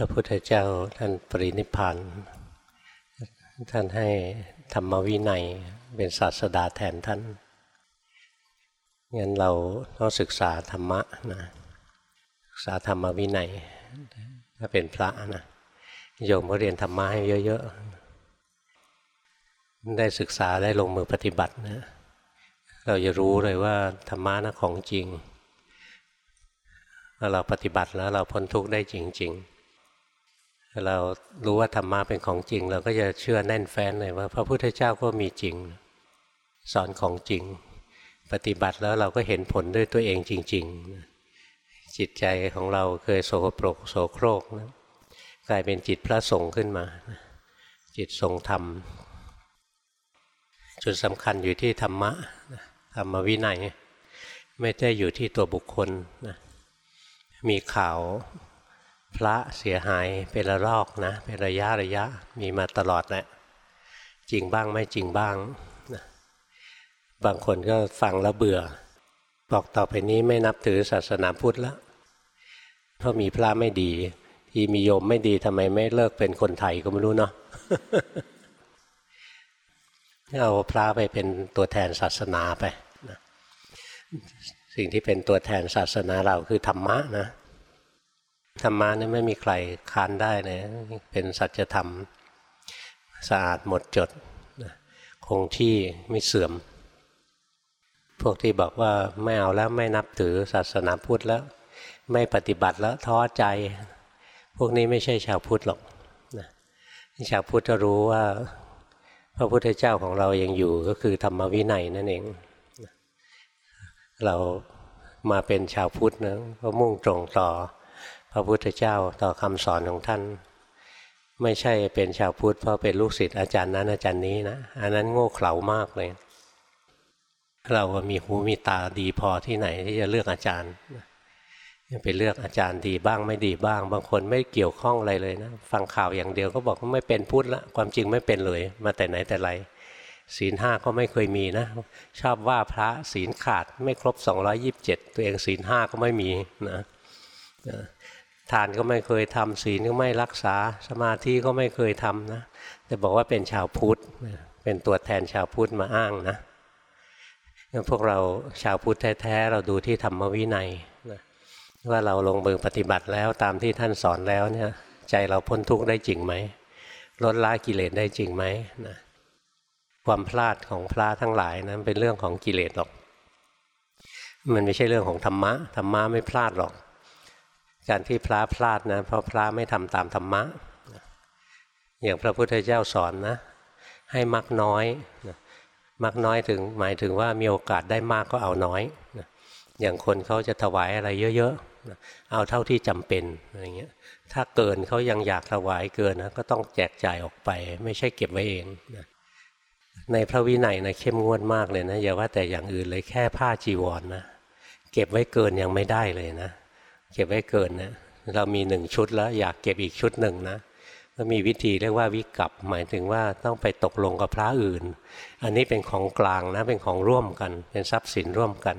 พระพุทธเจ้าท่านปรินิพานท่านให้ธรรมวินัยเป็นศาสดาแทนท่าน งั้นเราต้องศึกษาธรรมะนะศึกษาธรรมวินัยถ้าเป็นพระนะโยมก็เรียนธรรมะให้เยอะๆ ได้ศึกษาได้ลงมือปฏิบัตินะเราจะรู้เลยว่าธรรมะนะของจริงเราปฏิบัติแล้วเราพ้นทุกข์ได้จริง ๆ เรารู้ว่าธรรมะเป็นของจริง เราก็จะเชื่อแน่นแฟ้นเลยว่าพระพุทธเจ้าก็มีจริง สอนของจริง ปฏิบัติแล้วเราก็เห็นผลด้วยตัวเองจริง ๆ จิตใจของเราเคยโสโปรกโสโครกนะกลายเป็นจิตพระสงฆ์ขึ้นมา จิตทรงธรรม จุดสำคัญอยู่ที่ธรรมะธรรมวินัย ไม่ได้อยู่ที่ตัวบุคคลนะมีข่าว พระเสียหายเป็นระลอกนะ เป็นระยะระยะมีมาตลอดแหละจริงบ้างไม่จริงบ้างนะบางคนก็ฟังแล้วเบื่อ บอกต่อไปนี้ไม่นับถือศาสนาพุทธแล้วเพราะมีพระไม่ดี ที่มีโยมไม่ดีทำไมไม่เลิกเป็นคนไทยก็ไม่รู้เนาะเอาพระไปเป็นตัวแทนศาสนาไปนะสิ่งที่เป็นตัวแทนศาสนาเราคือธรรมะนะ ธรรมะนี่ไม่มีใครค้านได้เลยเป็นสัจธรรมสะอาดหมดจดคงที่ไม่เสื่อม พวกที่บอกว่าไม่เอาแล้วไม่นับถือศาสนาพุทธแล้ว ไม่ปฏิบัติแล้วท้อใจ พวกนี้ไม่ใช่ชาวพุทธหรอกชาวพุทธจะรู้ว่า พระพุทธเจ้าของเรายังอยู่ก็คือธรรมวินัยนั่นเอง เรามาเป็นชาวพุทธนะก็มุ่งตรงต่อ ระพุทธเจ้าต่อคำสอนของท่าน ไม่ใช่เป็นชาวพุทธเพราะเป็นลูกศิษย์อาจารย์นั้นอาจารย์นี้นะอันนั้นโง่เขลามากเลย เรามีหูมีตาดีพอที่ไหนที่จะเลือกอาจารย์ไปเลือกอาจารย์ดีบ้างไม่ดีบ้าง บางคนไม่เกี่ยวข้องอะไรเลยนะฟังข่าวอย่างเดียวก็บอกว่าไม่เป็นพุทธละความจริงไม่เป็นเลย มาแต่ไหนแต่ไรศีลห้าก็ไม่เคยมีนะ ชอบว่าพระศีลขาดไม่ครบ 227 ตัวเองศีลห้าก็ไม่มีนะ ทานก็ไม่เคยทำศีลก็ไม่รักษาสมาธิก็ไม่เคยทำนะแต่บอกว่าเป็นชาวพุทธเป็นตัวแทนชาวพุทธมาอ้างนะพวกเราชาวพุทธแท้ๆเราดูที่ธรรมวินัยนะว่าเราลงมือปฏิบัติแล้วตามที่ท่านสอนแล้วเนี่ยใจเราพ้นทุกข์ได้จริงไหมลดละกิเลสได้จริงไหมนะความพลาดของพระทั้งหลายนะเป็นเรื่องของกิเลสหรอก มันไม่ใช่เรื่องของธรรมะธรรมะไม่พลาดหรอก การที่พระพลาดนะเพราะพระไม่ทำตามธรรมะ อย่างพระพุทธเจ้าสอนนะ ให้มักน้อยมักน้อยถึงหมายถึงว่ามีโอกาสได้มากก็เอาน้อย อย่างคนเขาจะถวายอะไรเยอะๆ เอาเท่าที่จำเป็นอะไรเงี้ย ถ้าเกินเขายังอยากถวายเกินนะก็ต้องแจกจ่ายออกไป ไม่ใช่เก็บไว้เองในพระวินัยนะเข้มงวดมากเลยนะอย่าว่าแต่อย่างอื่นเลยแค่ผ้าจีวรนนะเก็บไว้เกินยังไม่ได้เลยนะ เก็บไว้เกินนะเรามีหนึ่งชุดแล้วอยากเก็บอีกชุดหนึ่งนะก็มีวิธีเรียกว่าวิกับหมายถึงว่าต้องไปตกลงกับพระอื่น อันนี้เป็นของกลางนะเป็นของร่วมกัน เป็นทรัพย์สินร่วมกัน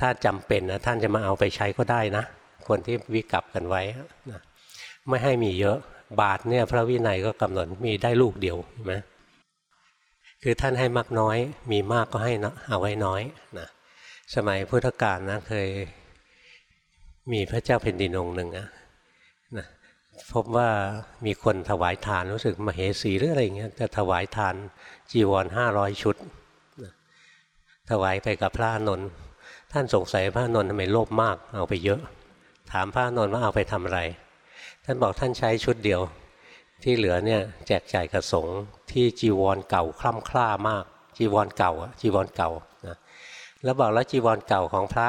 ถ้าจำเป็นนะท่านจะมาเอาไปใช้ก็ได้นะคนที่วิกับกันไว้นะไม่ให้มีเยอะบาทเนี่ยพระวินัยก็กำหนดมีได้ลูกเดียวใช่ไหมคือท่านให้มากน้อย มีมากก็ให้นะเอาไว้น้อยนะสมัยพุทธกาลนะเคย มีพระเจ้าแผ่นดินองค์หนึ่งนะนะพบว่ามีคนถวายทานรู้สึกมเหสีหรืออะไรเงี้ยจะถวายทานจีวรห้าร้อยชุดนะถวายไปกับพระนนท์ท่านสงสัยพระนนท์ทำไมโลภมากเอาไปเยอะ ถามพระนนท์ว่าเอาไปทำอะไร ท่านบอกท่านใช้ชุดเดียว ที่เหลือเนี่ยแจกจ่ายกระสงที่จีวรเก่าคล่ำคล้ามาก จีวรเก่าจีวรเก่านะแล้วบอกแล้วจีวรเก่าของพระ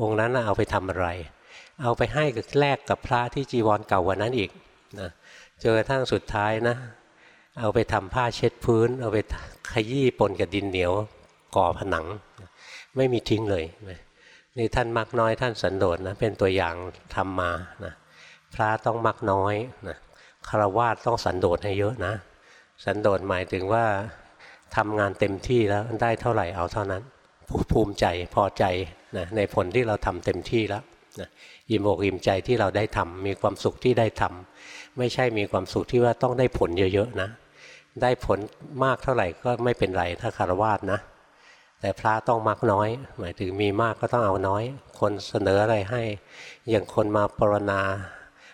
องค์นั้นเอาไปทำอะไร เอาไปให้กับแลกกับพระที่จีวรเก่าวันนั้นอีกนะเจอทั้งสุดท้ายนะ เอาไปทำผ้าเช็ดพื้น เอาไปขยี้ปนกับดินเหนียวก่อผนัง ไม่มีทิ้งเลยนี่ท่านมักน้อยท่านสันโดษนะเป็นตัวอย่างทำมานะพระต้องมักน้อยนะคารวาสต้องสันโดษให้เยอะนะ สันโดษหมายถึงว่าทำงานเต็มที่แล้วได้เท่าไหร่เอาเท่านั้นภูมิใจพอใจนะในผลที่เราทำเต็มที่แล้วนะ อิ่มอกอิ่มใจที่เราได้ทำมีความสุขที่ได้ทำไม่ใช่มีความสุขที่ว่าต้องได้ผลเยอะๆนะ ได้ผลมากเท่าไหร่ก็ไม่เป็นไรถ้าคารวาสนะ แต่พระต้องมักน้อย หมายถึงมีมากก็ต้องเอาน้อย คนเสนออะไรให้ อย่างคนมาปรณา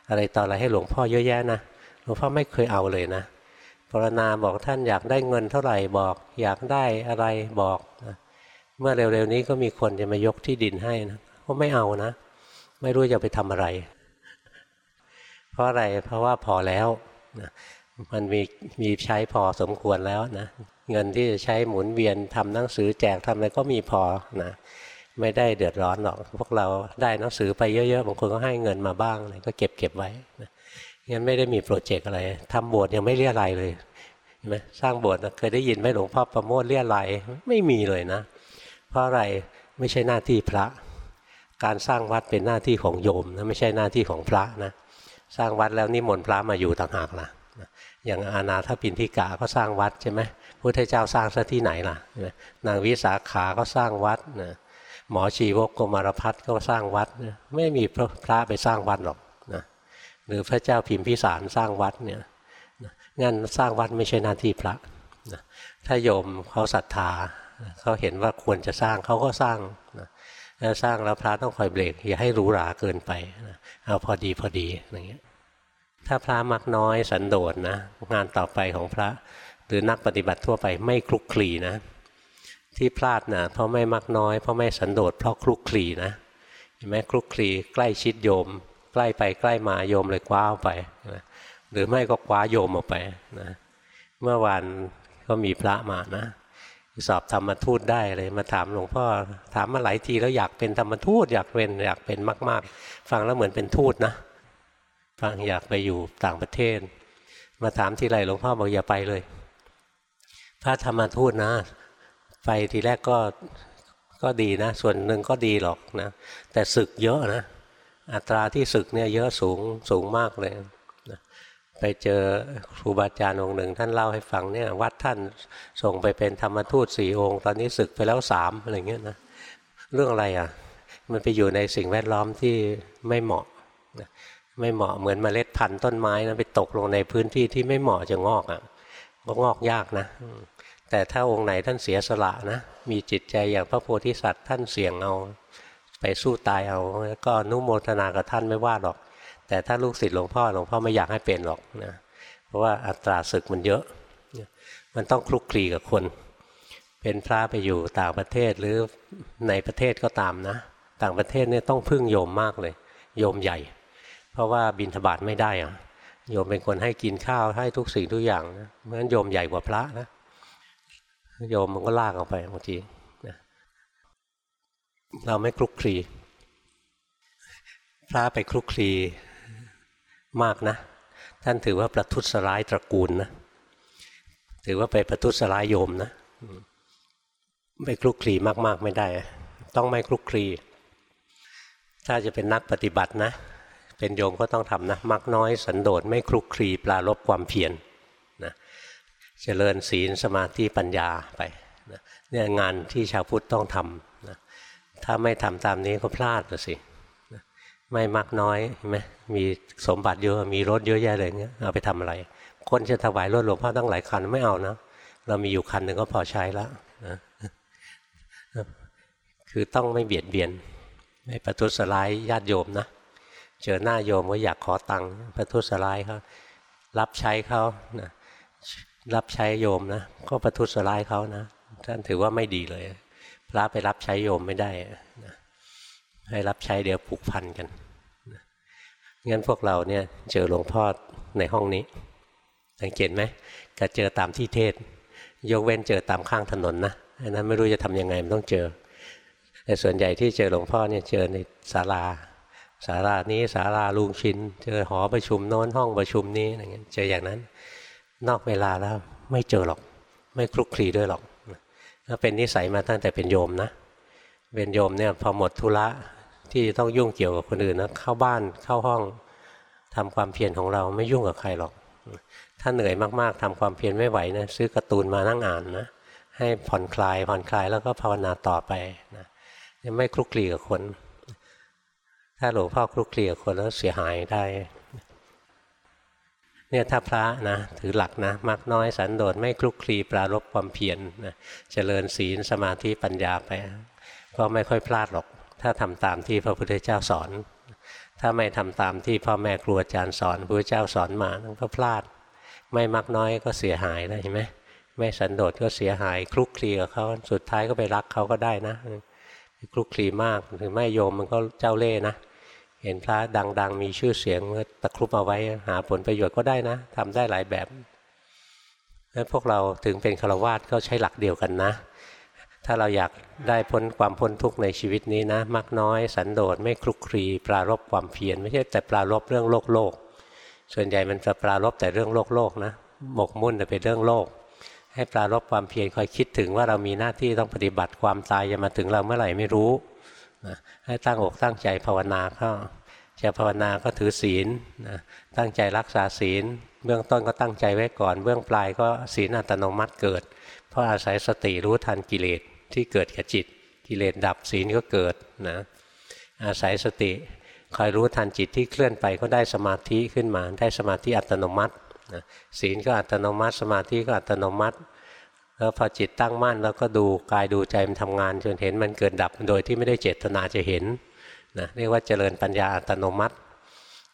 อะไรต่ออะไรให้หลวงพ่อเยอะแยะนะหลวงพ่อไม่เคยเอาเลยนะปรณาบอกท่านอยากได้เงินเท่าไหร่บอก อยากได้อะไรบอกนะเมื่อเร็วๆนี้ก็มีคนจะมายกที่ดินให้นะก็ไม่เอานะ ไม่รู้จะไปทำอะไร เพราะอะไรเพราะว่าพอแล้วนะมันมีมีใช้พอสมควรแล้วนะเงินที่จะใช้หมุนเวียนทำหนังสือแจกทำอะไรก็มีพอนะไม่ได้เดือดร้อนหรอกพวกเราได้หนังสือไปเยอะๆบางคนก็ให้เงินมาบ้างก็เก็บเก็บไว้นะงั้นไม่ได้มีโปรเจกต์อะไรทำโบสถ์ยังไม่เรียอะไรเลยเห็นไหมสร้างโบสถ์เคยได้ยินไหมหลวงพ่อประโมทเรียอะไรไม่มีเลยนะ เพราะอะไรไม่ใช่หน้าที่พระ การสร้างวัดเป็นหน้าที่ของโยมนะไม่ใช่หน้าที่ของพระนะสร้างวัดแล้วนิมนต์พระมาอยู่ต่างหากล่ะอย่างอาณาถปินทิกาก็สร้างวัดใช่ไหมพุทธเจ้าสร้างซะที่ไหนล่ะนางวิสาขาก็สร้างวัดนะหมอชีวกกมารพัฒก็สร้างวัดนะไม่มีพระไปสร้างวัดหรอกนะหรือพระเจ้าพิมพิสารสร้างวัดเนี่ยงั้นสร้างวัดไม่ใช่หน้าที่พระนะถ้าโยมเขาศรัทธาเขาเห็นว่าควรจะสร้างเขาก็สร้างนะ แล้วสร้างแล้วพระต้องคอยเบรกอย่าให้หรูหราเกินไปเอาพอดีพอดีอย่างเงี้ยถ้าพระมักน้อยสันโดษนะงานต่อไปของพระหรือนักปฏิบัติทั่วไปไม่คลุกคลีนะ ที่พลาดนะเพราะไม่มักน้อยเพราะไม่สันโดษเพราะคลุกคลีนะเห็นไหมคลุกคลีใกล้ชิดโยม ใกล้ไปใกล้มาโยมเลยคว้าไปนะหรือไม่ก็คว้าโยมออกไปนะเมื่อวานก็มีพระมานะ สอบธรรมทูตได้เลยมาถามหลวงพ่อถามมาหลายทีแล้วอยากเป็นธรรมทูตอยากเป็นอยากเป็นมาก ๆ ฟังแล้วเหมือนเป็นทูตนะฟังอยากไปอยู่ต่างประเทศ มาถามทีไรหลวงพ่อบอกอย่าไปเลย พระธรรมทูตนะ ไปทีแรกก็ก็ดีนะ ส่วนหนึ่งก็ดีหรอกนะ แต่ศึกเยอะนะ อัตราที่ศึกเนี่ยเยอะสูงสูงมากเลย ไปเจอครูบาอาจารย์องค์หนึ่ง ท่านเล่าให้ฟังเนี่ยวัดท่านส่งไปเป็นธรรมทูตสี่องค์ ตอนนี้ศึกไปแล้วสามอะไรเงี้ยนะเรื่องอะไรอะ มันไปอยู่ในสิ่งแวดล้อมที่ไม่เหมาะไม่เหมาะเหมือนเมล็ดพันธุ์ต้นไม้นะไปตกลงในพื้นที่ที่ไม่เหมาะจะงอกอะ่ะก็งอกยากนะ แต่ถ้าองค์ไหนท่านเสียสละนะ มีจิตใจอย่างพระโพธิสัตว์ท่านเสี่ยงเอา ไปสู้ตายเอา ก็นุโมทนากับท่านไม่ว่าหรอก แต่ถ้าลูกศิษย์หลวงพ่อหลวงพ่อไม่อยากให้เป็นหรอกนะเพราะว่าอัตราศึกมันเยอะ มันต้องคลุกคลีกับคน เป็นพระไปอยู่ต่างประเทศหรือในประเทศก็ตามนะ ต่างประเทศเนี่ยต้องพึ่งโยมมากเลย โยมใหญ่ เพราะว่าบินทบาทไม่ได้อะโยมเป็นคนให้กินข้าวให้ทุกสิ่งทุกอย่างนะเพราะฉะนั้นโยมใหญ่กว่าพระนะโยมมันก็ลากออกไปบางทีนะเราไม่คลุกคลีพระไปคลุกคลี มากนะ ท่านถือว่าประทุษร้ายตระกูลนะ ถือว่าไปประทุษร้ายโยมนะไปคลุกคลีมาก ๆ ไม่ได้ ต้องไม่คลุกคลี ถ้าจะเป็นนักปฏิบัตินะ เป็นโยมก็ต้องทำนะมักน้อยสันโดษไม่คลุกคลีปลาลบความเพียรนะเจริญศีลสมาธิปัญญาไปนะเนี่ยงานที่ชาวพุทธต้องทำนะถ้าไม่ทำตามนี้ก็พลาดสิ ไม่มักน้อยไหมมีสมบัติเยอะมีรถเยอะแยะเลยเงี้ยเอาไปทำอะไร คนจะถวายรถหลวงพ่อตั้งหลายคันไม่เอานะเรามีอยู่คันหนึ่งก็พอใช้แล้วนะคือต้องไม่เบียดเบียน ไม่ประทุษร้ายญาติโยมนะเจอหน้าโยมก็อยากขอตังค์ประทุษร้ายเขารับใช้เขานะรับใช้โยมนะก็ประทุษร้ายเขานะท่านถือว่าไม่ดีเลย พระไปรับใช้โยมไม่ได้นะ ให้รับใช้เดี๋ยวผูกพันกันงั้นพวกเราเนี่ยเจอหลวงพ่อในห้องนี้ สังเกตไหมก็เจอตามที่เทศ ยกเว้นเจอตามข้างถนนนะอันนั้นไม่รู้จะทำยังไงมันต้องเจอ แต่ส่วนใหญ่ที่เจอหลวงพ่อเนี่ยเจอในศาลาสารานี้สาราลุงชิน เจอหอประชุมโน้นห้องประชุมนี้อะไรเงี้ยเจออย่างนั้น นอกเวลาแล้วไม่เจอหรอก ไม่คลุกคลีด้วยหรอกถ้าเป็นนิสัยมาตั้งแต่เป็นโยมนะเป็นโยมเนี่ยพอหมดธุระ ที่ต้องยุ่งเกี่ยวกับคนอื่นนะเข้าบ้านเข้าห้องทำความเพียรของเราไม่ยุ่งกับใครหรอก ถ้าเหนื่อยมากๆทำความเพียรไม่ไหวนะซื้อการ์ตูนมานั่งอ่านนะให้ผ่อนคลายผ่อนคลายแล้วก็ภาวนาต่อไปนะไม่คลุกคลีกับคน ถ้าหลวงพ่อคลุกคลีกับคนแล้วเสียหายได้เนี่ยถ้าพระนะถือหลักนะมักน้อยสันโดษไม่คลุกคลีปรารบความเพียรนะเจริญศีลสมาธิปัญญาไป ก็ไม่ค่อยพลาดหรอก ถ้าทำตามที่พระพุทธเจ้าสอน ถ้าไม่ทำตามที่พ่อแม่ครูอาจารย์สอนพระเจ้าสอนมาก็พลาด ไม่มักน้อยก็เสียหายนะเห็นไหมไม่สันโดษก็เสียหายคลุกคลีกับเขาสุดท้ายก็ไปรักเขาก็ได้นะคลุกคลีมากถึงไม่โยมมันก็เจ้าเล่ห์นะ เห็นพระดัง ๆ มีชื่อเสียงก็ตะครุบเอาไว้หาผลประโยชน์ก็ได้นะทำได้หลายแบบแล้วพวกเราถึงเป็นฆราวาสก็ใช้หลักเดียวกันนะ ถ้าเราอยากได้พ้นความพ้นทุกข์ในชีวิตนี้นะมักน้อย สันโดษไม่คลุกคลีปรารบความเพียรไม่ใช่แต่ปรารบเรื่องโลกโลก ส่วนใหญ่มันจะปรารบแต่เรื่องโลกโลกนะหมกมุ่นแต่เป็นเรื่องโลก ให้ปรารบความเพียรคอยคิดถึงว่าเรามีหน้าที่ต้องปฏิบัติความตายจะมาถึงเราเมื่อไหร่ไม่รู้นะให้ตั้งอกตั้งใจภาวนาเข้าจะภาวนาก็ถือศีลนะตั้งใจรักษาศีล เบื้องต้นก็ตั้งใจไว้ก่อน เบื้องปลายก็ศีลอัตโนมัติเกิด เพราะอาศัยสติรู้ทันกิเลส ที่เกิดกับจิต กิเลสดับศีลก็เกิดนะอาศัยสติคอยรู้ทันจิตที่เคลื่อนไปก็ได้สมาธิขึ้นมา ได้สมาธิอัตโนมัตินะศีลก็อัตโนมัติ สมาธิก็อัตโนมัติ แล้วพอจิตตั้งมั่นแล้วก็ดูกายดูใจมันทำงานจนเห็นมันเกิดดับโดยที่ไม่ได้เจตนาจะเห็นนะเรียกว่าเจริญปัญญาอัตโนมัติ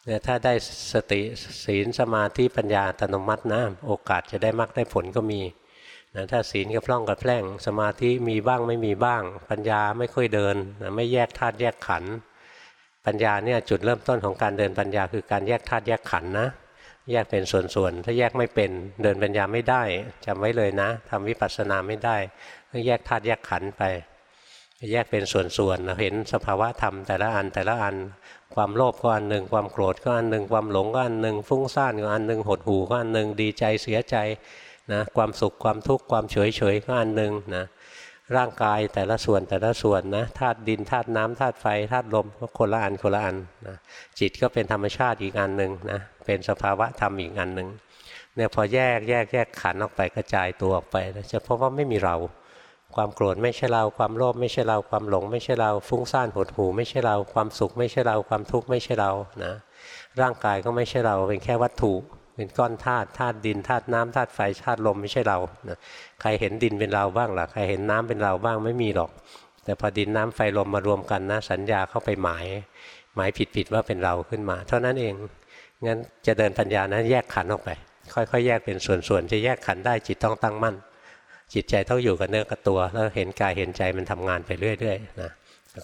เนี่ยถ้าได้สติศีลสมาธิปัญญาอัตโนมัตินะโอกาสจะได้มรรคได้ผลก็มี นะถ้าศีลก็พร่องกับแพร่งสมาธิมีบ้างไม่มีบ้าง ปัญญาไม่ค่อยเดินนะไม่แยกธาตุแยกขันปัญญาเนี่ยจุดเริ่มต้นของการเดินปัญญาคือการแยกธาตุแยกขันนะแยกเป็นส่วนๆ ถ้าแยกไม่เป็นเดินปัญญาไม่ได้จำไว้เลยนะทำวิปัสสนาไม่ได้ต้องแยกธาตุแยกขันไป แยกเป็นส่วนๆเราเห็นสภาวะธรรมแต่ละอันแต่ละอันความโลภก็อันหนึ่งความโกรธก็อันหนึ่งความหลงก็อันหนึ่งฟุ้งซ่านก็อันหนึ่งหดหู่ก็อันหนึ่งดีใจเสียใจ นะความสุขความทุกข์ความเฉยเฉยก็อันหนึ่งนะร่างกายแต่ละส่วนแต่ละส่วนนะธาตุดินธาตุน้ำธาตุไฟธาตุลมก็คนละอันคนละอันนะจิตก็เป็นธรรมชาติอีกอันหนึ่งนะเป็นสภาวะธรรมอีกอันหนึ่งเนี่ยพอแยกแยกแยกขันออกไปกระจายตัวออกไปจะพบว่าไม่มีเรา ความโกรธไม่ใช่เรา ความโลภไม่ใช่เรา ความหลงไม่ใช่เรา ฟุ้งซ่านหดหูไม่ใช่เรา ความสุขไม่ใช่เรา ความทุกข์ไม่ใช่เรานะร่างกายก็ไม่ใช่เราเป็นแค่วัตถุ เป็นก้อนธาตุธาตุดินธาตุน้ำธาตุไฟธาตุลมไม่ใช่เรานะใครเห็นดินเป็นเราบ้างล่ะใครเห็นน้ำเป็นเราบ้างไม่มีหรอก แต่พอดินน้ำไฟลมมารวมกันนะสัญญาเข้าไปหมาย หมายผิดๆว่าเป็นเราขึ้นมา เท่านั้นเองงั้นจะเดินปัญญานะแยกขันออกไป ค่อยๆ แยกเป็นส่วนๆจะแยกขันได้จิตต้องตั้งมั่น จิตใจต้องอยู่กับเนื้อกับตัว แล้วเห็นกายเห็นใจมันทำงานไปเรื่อยๆนะ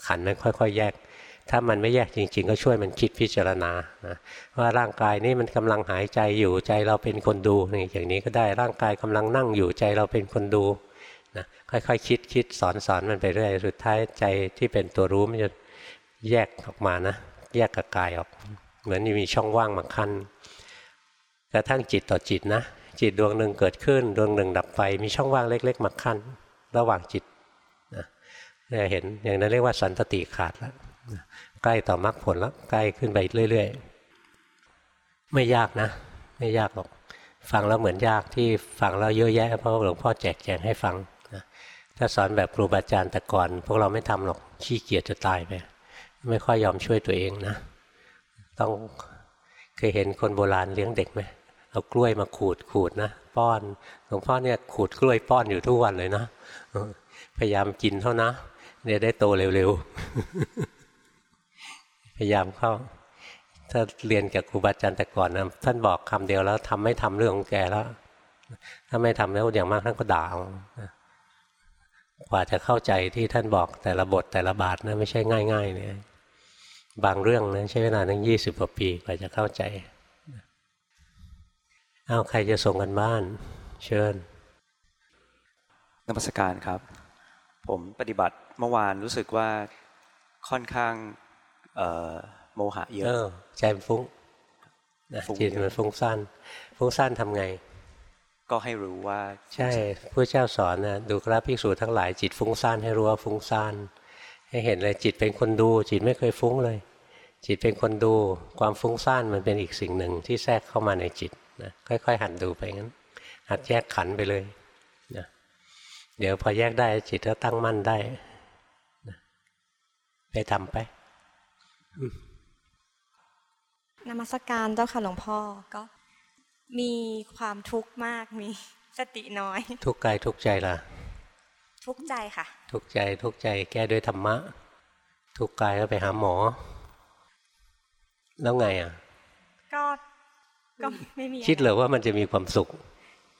ขันมันค่อย ๆ แยก ถ้ามันไม่แยกจริง ๆ ก็ช่วยมันคิดพิจารณานะว่าร่างกายนี้มันกำลังหายใจอยู่ใจเราเป็นคนดูอย่างนี้ก็ได้ร่างกายกำลังนั่งอยู่ใจเราเป็นคนดูนะค่อยๆคคิดคิดสอนสอนมันไปเรื่อยสุดท้ายใจที่เป็นตัวรู้มันจะแยกออกมานะ แยกกับกายออก เหมือนมีช่องว่างบางขั้นกระทั่งจิตต่อจิตนะ จิตดวงหนึ่งเกิดขึ้น ดวงหนึ่งดับไป มีช่องว่างเล็ก ๆ มาขั้น ระหว่างจิตนะเห็นอย่างนั้นเรียกว่าสันตติขาดแล้ว ใกล้ต่อมรรคผลแล้วใกล้ขึ้นไปเรื่อยๆ ไม่ยากนะ ไม่ยากหรอก ฟังแล้วเหมือนยากที่ฟังแล้วเยอะแยะเพราะหลวงพ่อแจกแจงให้ฟังนะถ้าสอนแบบครูบาอาจารย์แต่ก่อน พวกเราไม่ทำหรอกขี้เกียจจะตายไปไม่ค่อยยอมช่วยตัวเองนะ ต้องเคยเห็นคนโบราณเลี้ยงเด็กไหมเอากล้วยมาขูดขูดนะป้อนหลวงพ่อเนี่ยขูดกล้วยป้อนอยู่ทุกวันเลยนะพยายามกินเท่านะเนี่ยได้โตเร็วๆ พยายามเข้า ถ้าเรียนกับครูบาอาจารย์แต่ก่อนนะท่านบอกคำเดียวแล้วทำไม่ทำเรื่องของแกแล้ว ถ้าไม่ทำแล้วอย่างมากท่านก็ด่ากว่าจะเข้าใจที่ท่านบอกแต่ละบทแต่ละบาทนะไม่ใช่ง่าย ๆ เนี่ย บางเรื่องนะใช้เวลาตั้งยี่สิบกว่าปีกว่าจะเข้าใจเอาใครจะส่งกันบ้าน เชิญนมัสการครับ ผมปฏิบัติเมื่อวานรู้สึกว่าค่อนข้าง โมหะเยอะใจฟุ้งจิตมันฟุ้งสั้นฟุ้งสั้นทำไง ก็ให้รู้ว่าใช่พระเจ้าสอนนะดูกราภิกษุทั้งหลายจิตฟุ้งซ่านให้รู้ว่าฟุ้งซ่านให้เห็นเลยจิตเป็นคนดู จิตไม่เคยฟุ้งเลย จิตเป็นคนดูความฟุ้งซ่านมันเป็นอีกสิ่งหนึ่งที่แทรกเข้ามาในจิตนะค่อย ๆ หัดดูไปงั้น หัดแยกขันไปเลยนะเดี๋ยวพอแยกได้จิตก็ตั้งมั่นได้นะไปทำไป นมัสการเจ้าค่ะหลวงพ่อก็มีความทุกข์มากมีสติน้อย ทุกกายทุกใจล่ะ ทุกข์ใจค่ะ ทุกใจทุกใจแก้ด้วยธรรมะ ทุกกายก็ไปหาหมอ แล้วไงอะ ก็ก็ไม่มีคิดเหรอว่ามันจะมีความสุข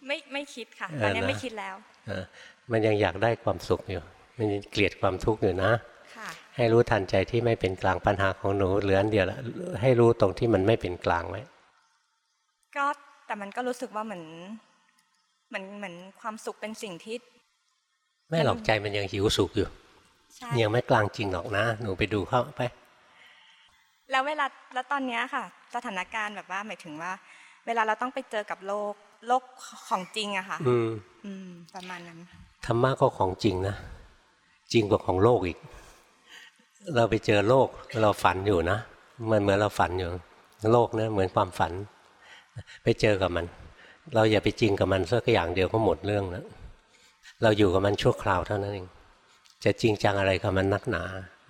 ไม่ไม่คิดค่ะเออตอนนี้นะไม่คิดแล้วอะมันยังอยากได้ความสุขอยู่ มันยังเกลียดความทุกข์อยู่นะค่ะ ให้รู้ทันใจที่ไม่เป็นกลางปัญหาของหนูเหลืออันเดียวละให้รู้ตรงที่มันไม่เป็นกลางไว้ก็แต่มันก็รู้สึกว่าเหมือนเหมือนเหมือนความสุขเป็นสิ่งที่ไม่หรอกใจมันยังหิวสุขอยู่ใช่ยังไม่กลางจริงหรอกนะ หนูไปดูเข้าไป แล้วเวลาแล้วตอนเนี้ยค่ะ สถานการณ์แบบว่าหมายถึงว่า เวลาเราต้องไปเจอกับโลกโลกของจริงอะค่ะ อืมอืมประมาณนั้นธรรมะก็ของจริงนะจริงกว่าของโลกอีก เราไปเจอโลกเราฝันอยู่นะ มันเหมือนเราฝันอยู่ โลกนี่เหมือนความฝัน ไปเจอกับมัน เราอย่าไปจริงกับมันสักอย่างเดียวก็หมดเรื่องแล้วเราอยู่กับมันชั่วคราวเท่านั้นเองจะจริงจังอะไรกับมันนักหนา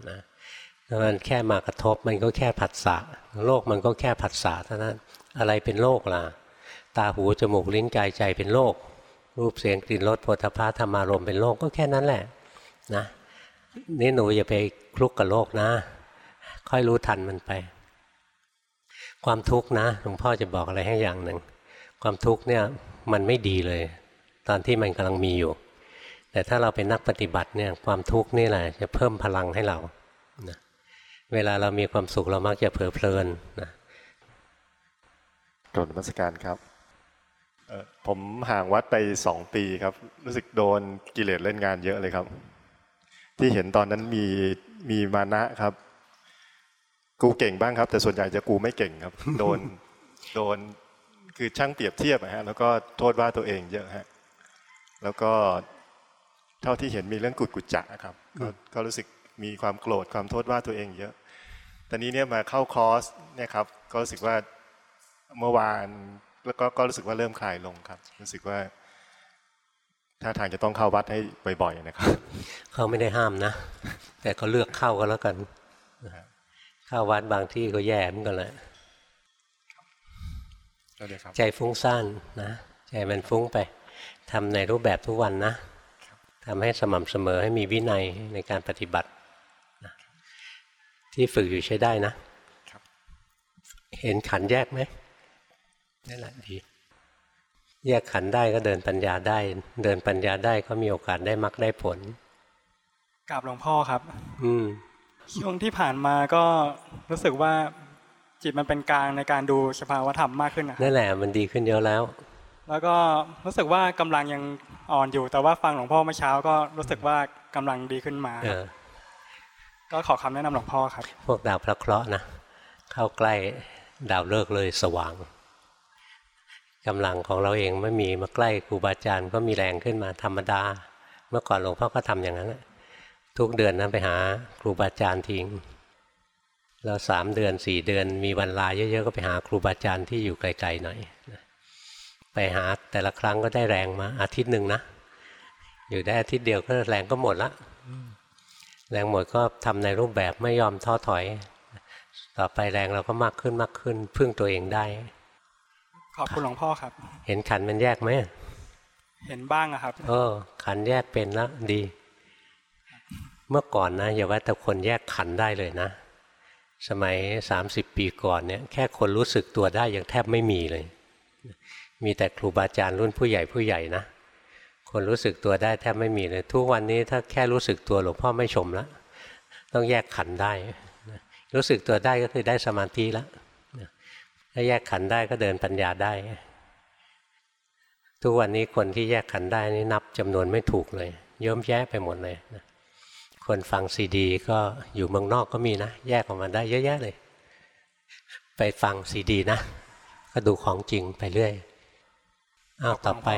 นะมันแค่มากระทบมันก็แค่ผัสสะโลกมันก็แค่ผัสสะเท่านั้น อะไรเป็นโลกล่ะ ตาหูจมูกลิ้นกายใจเป็นโลก รูปเสียงกลิ่นรสโผฏฐัพพะธรรมารมเป็นโลกก็แค่นั้นแหละนะ นี่หนูอย่าไปคลุกกับโลกนะ ค่อยรู้ทันมันไป ความทุกข์นะหลวงพ่อจะบอกอะไรให้อย่างหนึ่ง ความทุกข์เนี่ยมันไม่ดีเลย ตอนที่มันกำลังมีอยู่ แต่ถ้าเราเป็นนักปฏิบัติเนี่ยความทุกข์นี่แหละจะเพิ่มพลังให้เรานะเวลาเรามีความสุขเรามักจะเผลอเพลินนะกรนมัสการครับผมห่างวัดไปสองปีครับ รู้สึกโดนกิเลสเล่นงานเยอะเลยครับ ที่เห็นตอนนั้นมีมีมานะครับ กูเก่งบ้างครับ แต่ส่วนใหญ่จะกูไม่เก่งครับ โดนโดนคือช่างเปรียบเทียบอะฮะแล้วก็โทษว่าตัวเองเยอะฮะแล้วก็เท่าที่เห็นมีเรื่องกุดกุจจะครับก็ก็รู้สึกมีความโกรธความโทษว่าตัวเองเยอะตอนนี้เนี่ยมาเข้าคอร์สเนี่ยครับก็รู้สึกว่าเมื่อวานแล้วก็ก็รู้สึกว่าเริ่มคลายลงครับ รู้สึกว่า ถ้าทางจะต้องเข้าวัดให้บ่อยๆนะครับเขาไม่ได้ห้ามนะ แต่ก็เลือกเข้าก็แล้วกันเข้าวัดบางที่ก็แย่เหมือนกันแหละแล้วเดี๋ยวครับใจฟุ้งซ่านนะใจมันฟุ้งไปทำในรูปแบบทุกวันนะทำให้สม่ำเสมอให้มีวินัยในการปฏิบัตินะที่ฝึกอยู่ใช้ได้นะครับเห็นขันธ์แยกไหมนี่แหละดี แยกขันธ์ได้ก็เดินปัญญาได้ เดินปัญญาได้ก็มีโอกาสได้มรรคได้ผลกราบหลวงพ่อครับ อืมช่วงที่ผ่านมาก็รู้สึกว่าจิตมันเป็นกลางในการดูสภาวธรรมมากขึ้นนะครับนั่นแหละมันดีขึ้นเยอะแล้ว แล้วก็รู้สึกว่ากำลังยังอ่อนอยู่แต่ว่าฟังหลวงพ่อเมื่อเช้าก็รู้สึกว่ากำลังดีขึ้นมาเออก็ขอคำแนะนำหลวงพ่อครับ พวกดาวพระเคราะห์นะเข้าใกล้ดาวเลิกษ์เลยสว่าง กำลังของเราเองไม่มีมาใกล้ครูบาอาจารย์ก็มีแรงขึ้นมาธรรมดา เมื่อก่อนหลวงพ่อก็ทำอย่างนั้นแหละทุกเดือนนั้นไปหาครูบาอาจารย์ทิ้งแล้วสามเดือนสี่เดือนมีวันลาเยอะๆก็ไปหาครูบาอาจารย์ที่อยู่ไกลๆหน่อยไปหาแต่ละครั้งก็ได้แรงมาอาทิตย์หนึ่งนะ อยู่ได้อาทิตย์เดียวก็แรงก็หมดละแรงหมดก็ทำในรูปแบบไม่ยอมท้อถอย ต่อไปแรงเราก็มากขึ้นมากขึ้น พึ่งตัวเองได้ ขอบคุณหลวงพ่อครับ เห็นขันธ์มันแยกไหมเห็นบ้างอะครับ เออ ขันธ์แยกเป็นแล้วดี เมื่อก่อนนะอย่าว่าแต่คนแยกขันธ์ได้เลยนะ สมัย 30 ปีก่อนเนี่ยแค่คนรู้สึกตัวได้ยังแทบไม่มีเลย มีแต่ครูบาอาจารย์รุ่นผู้ใหญ่ผู้ใหญ่นะคนรู้สึกตัวได้แทบไม่มีเลย ทุกวันนี้ถ้าแค่รู้สึกตัวหลวงพ่อไม่ชมแล้วต้องแยกขันธ์ได้ รู้สึกตัวได้ก็คือได้สมาธิแล้ว ถ้าแยกขันได้ก็เดินปัญญาได้ ทุกวันนี้คนที่แยกขันได้นี่นับจำนวนไม่ถูกเลยเยิ้มแย่ไปหมดเลยนะคนฟังซีดี ก็อยู่เมืองนอกก็มีนะ แยกออกมาได้เยอะแยะเลย ไปฟังซีดีนะ ก็ดูของจริงไปเรื่อยอ้าวต่อไป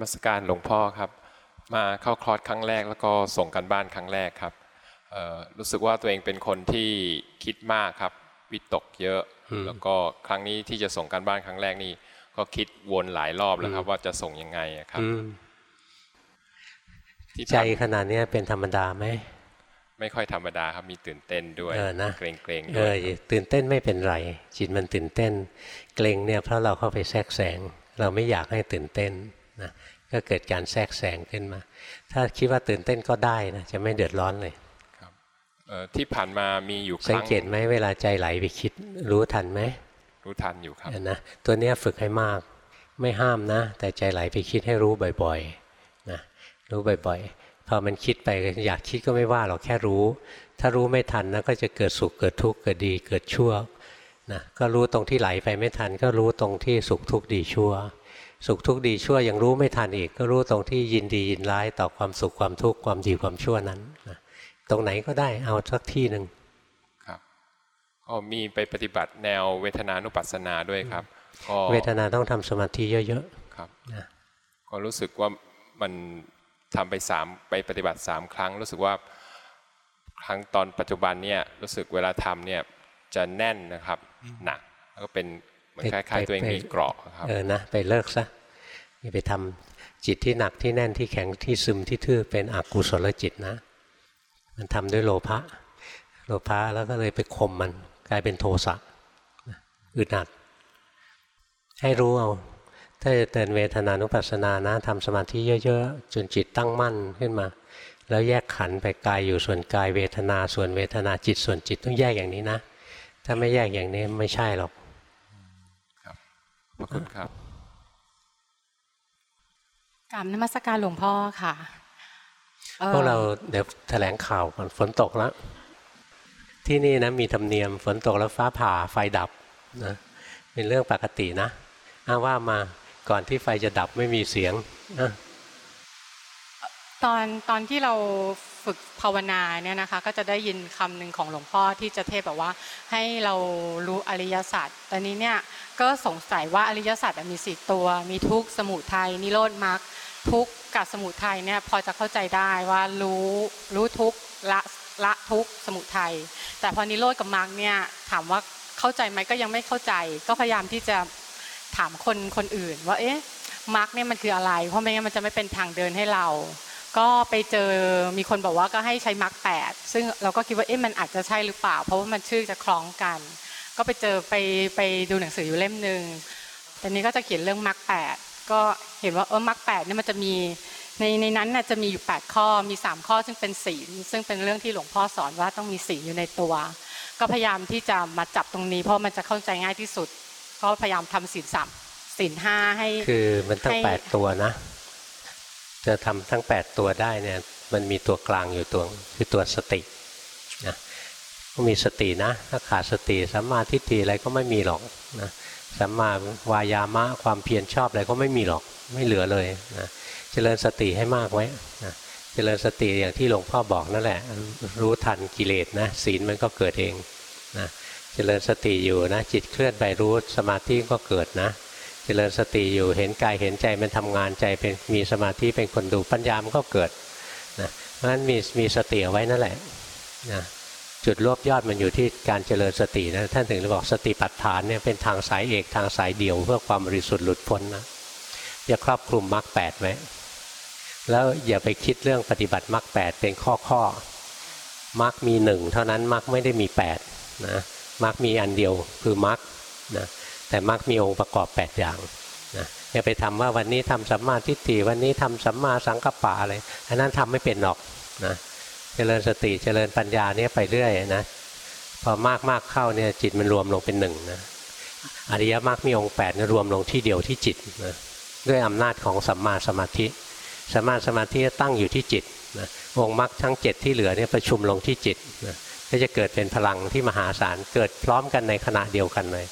มัสการหลวงพ่อครับ มาเข้าคลอร์สครั้งแรกแล้วก็ส่งกันบ้านครั้งแรกครับรู้สึกว่าตัวเองเป็นคนที่คิดมากครับ วิตกเยอะอืมแล้วก็ครั้งนี้ที่จะส่งกันบ้านครั้งแรกนี่ก็คิดวนหลายรอบแล้วครับ ว่าจะส่งยังไงอะครับอืมที่ใจผ่านขนาดเนี้ยเป็นธรรมดาไหมไม่ค่อยธรรมดาครับมีตื่นเต้นด้วยเออนะเกรงเกรงๆเอด้วอยตื่นเต้นไม่เป็นไร จิตมันตื่นเต้น เกรงเนี่ยเพราะเราเข้าไปแทรกแซงเราไม่อยากให้ตื่นเต้นนะก็เกิดการแทรกแซงขึ้นมา ถ้าคิดว่าตื่นเต้นก็ได้นะจะไม่เดือดร้อนเลยเอ่อ ที่ผ่านมามีอยู่คสังรั้งเกตไหมเวลาใจไหลไปคิด รู้ทันไหมรู้ทันอยู่ครับเห็นนะตัวเนี้ยฝึกให้มาก ไม่ห้ามนะ แต่ใจไหลไปคิดให้รู้บ่อยๆนะรู้บ่อยๆพอมันคิดไปอยากคิดก็ไม่ว่าหรอกแค่รู้ ถ้ารู้ไม่ทันนะก็จะเกิดสุขเกิดทุกข์เกิดดีเกิดชั่วนะก็รู้ตรงที่ไหลไปไม่ทัน ก็รู้ตรงที่สุขทุกข์ดีชั่ว สุขทุกข์ดีชั่วยังรู้ไม่ทันอีก ก็รู้ตรงที่ยินดียินร้ายต่อความสุขความทุกข์ความดีความชั่วนั้นนะ ตรงไหนก็ได้เอาสักที่หนึ่งครับก็มีไปปฏิบัติแนวเวทนานุปัสสนาด้วยครับก็เวทนาต้องทำสมาธิเยอะครับนะก็รู้สึกว่ามันทำไปสามไปปฏิบัติสามครั้ง รู้สึกว่าครั้งตอนปัจจุบันเนี่ยรู้สึกเวลาทำเนี่ยจะแน่นนะครับหนักแล้วก็เป็นเหมือนคล้ายๆตัวเองมีเกราะครับเออนะไปเลิกซะอย่าไปทำจิตที่หนักที่แน่นที่แข็งที่ซึมที่ทื่อเป็นอกุศลจิตนะ มันทำด้วยโลภะโลภะแล้วก็เลยไปข่มมันกลายเป็นโทสะอึดอัด ให้รู้เอา ถ้าจะเตือนเวทนานุปัสสนานะทำสมาธิเยอะๆ จนจิตตั้งมั่นขึ้นมา แล้วแยกขันธ์ไปกายอยู่ส่วนกายเวทนาส่วนเวทนาจิตส่วนจิตต้องแยกอย่างนี้นะ ถ้าไม่แยกอย่างนี้ไม่ใช่หรอกขอบคุณครับกราบนมัสการหลวงพ่อค่ะอ่อ พวกเราเดี๋ยวแถลงข่าวก่อนฝนตกแล้ว ที่นี่นะมีธรรมเนียมฝนตกแล้วฟ้าผ่าไฟดับนะเป็นเรื่องปกตินะอ้าว่ามาก่อนที่ไฟจะดับไม่มีเสียงอะตอนตอนที่เราฝึกภาวนาเนี่ยนะคะก็จะได้ยินคำหนึ่งของหลวงพ่อที่จะเทศแบบว่าให้เรารู้อริยสัจตอนนี้เนี่ยก็สงสัยว่าอริยสัจมีสี่ตัว มีทุกข์สมุทัยนิโรธมรรค ทุกข์กับสมุทัยเนี่ยพอจะเข้าใจได้ว่ารู้รู้ทุกข์ละละทุกข์สมุทัยแต่พอนิโรธกับมรรคเนี่ยถามว่าเข้าใจไหมก็ยังไม่เข้าใจ ก็พยายามที่จะถามคนคนอื่น ว่าเอ๊ะมรรคเนี่ยมันคืออะไร เพราะไม่งั้นมันจะไม่เป็นทางเดินให้เรา ก็ไปเจอมีคนบอกว่าก็ให้ใช้มรรคแปดซึ่งเราก็คิดว่าเอ๊ะมันอาจจะใช่หรือเปล่า เพราะว่ามันชื่อจะคล้องกัน ก็ไปเจอไปไปดูหนังสืออยู่เล่มหนึ่งแต่นี้ก็จะเขียนเรื่องมรรคแปด ก็เห็นว่าเออมรรคแปดเนี่ยมันจะมีในในนั้นน่ะจะมีอยู่ 8 ข้อมี 3 ข้อซึ่งเป็นศีลซึ่งเป็นเรื่องที่หลวงพ่อสอนว่าต้องมีศีลอยู่ในตัว ก็พยายามที่จะมาจับตรงนี้ เพราะมันจะเข้าใจง่ายที่สุด ก็พยายามทำศีลสามศีลห้าให้คือมันตั้งให้แปดตัวนะ จะทำทั้งแปดตัวได้เนี่ยมันมีตัวกลางอยู่ตัวคือตัวสตินะต้องมีสตินะถ้าขาดสติสัมมาทิฏฐิอะไรก็ไม่มีหรอกนะ สัมมาวายามะความเพียรชอบอะไรก็ไม่มีหรอกไม่เหลือเลยนะเจริญสติให้มากไว้นะเจริญสติอย่างที่หลวงพ่อบอกนั่นแหละ รู้ทันกิเลสนะศีลมันก็เกิดเองนะเจริญสติอยู่นะจิตเคลื่อนไปรู้สมาธิก็เกิดนะ เจริญสติอยู่เห็นกายเห็นใจมันทำงานใจเป็นมีสมาธิเป็นคนดูปัญญามันก็เกิดนะเพราะฉะนั้นมีมีสติเอาไว้นั่นแหละนะ จุดรวบยอดมันอยู่ที่การเจริญสตินะท่านถึงบอกสติปัฏฐานเนี่ยเป็นทางสายเอกทางสายเดี่ยวเพื่อความบริสุทธิ์หลุดพ้นนะอย่าครอบคลุมมรรคแปดไว้แล้วอย่าไปคิดเรื่องปฏิบัติมรรคแปดเป็นข้อข้อมรรคมีหนึ่งเท่านั้นมรรคไม่ได้มีแปดนะมรรคมีอันเดียวคือมรรคนะแต่มักมีองค์ประกอบ 8 อย่างนะอย่าไปทำว่าวันนี้ทำสัมมาทิฏฐิวันนี้ทำสัมมาสังกัปปะอะไรอันนั้นทำไม่เป็นหรอกนะ เจริญสติเจริญปัญญาเนี่ยไปเรื่อยนะพอมากมากเข้าเนี่ยจิตมันรวมลงเป็นหนึ่งนะอริยมรรคมีองค์8นะรวมลงที่เดียวที่จิตนะด้วยอำนาจของสัมมาสมาธิสัมมาสมาธิตั้งอยู่ที่จิตนะองค์มรรคทั้ง 7 ที่เหลือเนี่ยประชุมลงที่จิตนะก็จะเกิดเป็นพลังที่มหาศาลเกิดพร้อมกันในขณะเดียวกันเลย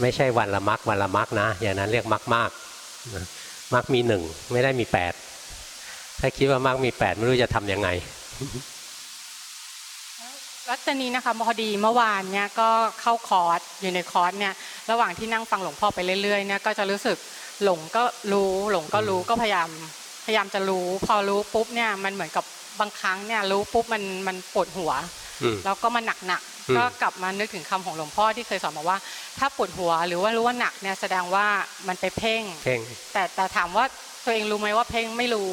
ไม่ใช่วันละมักวันละมักนะ อย่างนั้นเรียกมักมากนะมักมีหนึ่งไม่ได้มีแปดถ้าคิดว่ามักมีแปดไม่รู้จะทำยังไง แล้วตอนนี้นะคะพอดีเมื่อวานเนี่ยก็เข้าคอร์สอยู่ในคอร์สเนี่ยระหว่างที่นั่งฟังหลวงพ่อไปเรื่อยๆเนี่ยก็จะรู้สึกหลงก็รู้หลงก็รู้ก็พยายามพยายามจะรู้ พอรู้ปุ๊บเนี่ยมันเหมือนกับบางครั้งเนี่ยรู้ปุ๊บมันมันปวดหัวอืมแล้วก็มันหนักหนักๆอืมก็กลับมานึกถึงคำของหลวงพ่อที่เคยสอนมาว่า ถ้าปวดหัวหรือว่ารู้ว่าหนักเนี่ยแสดงว่ามันไปเพ่งเพ่งแต่แต่ถามว่าตัวเองรู้ไหมว่าเพ่งไม่รู้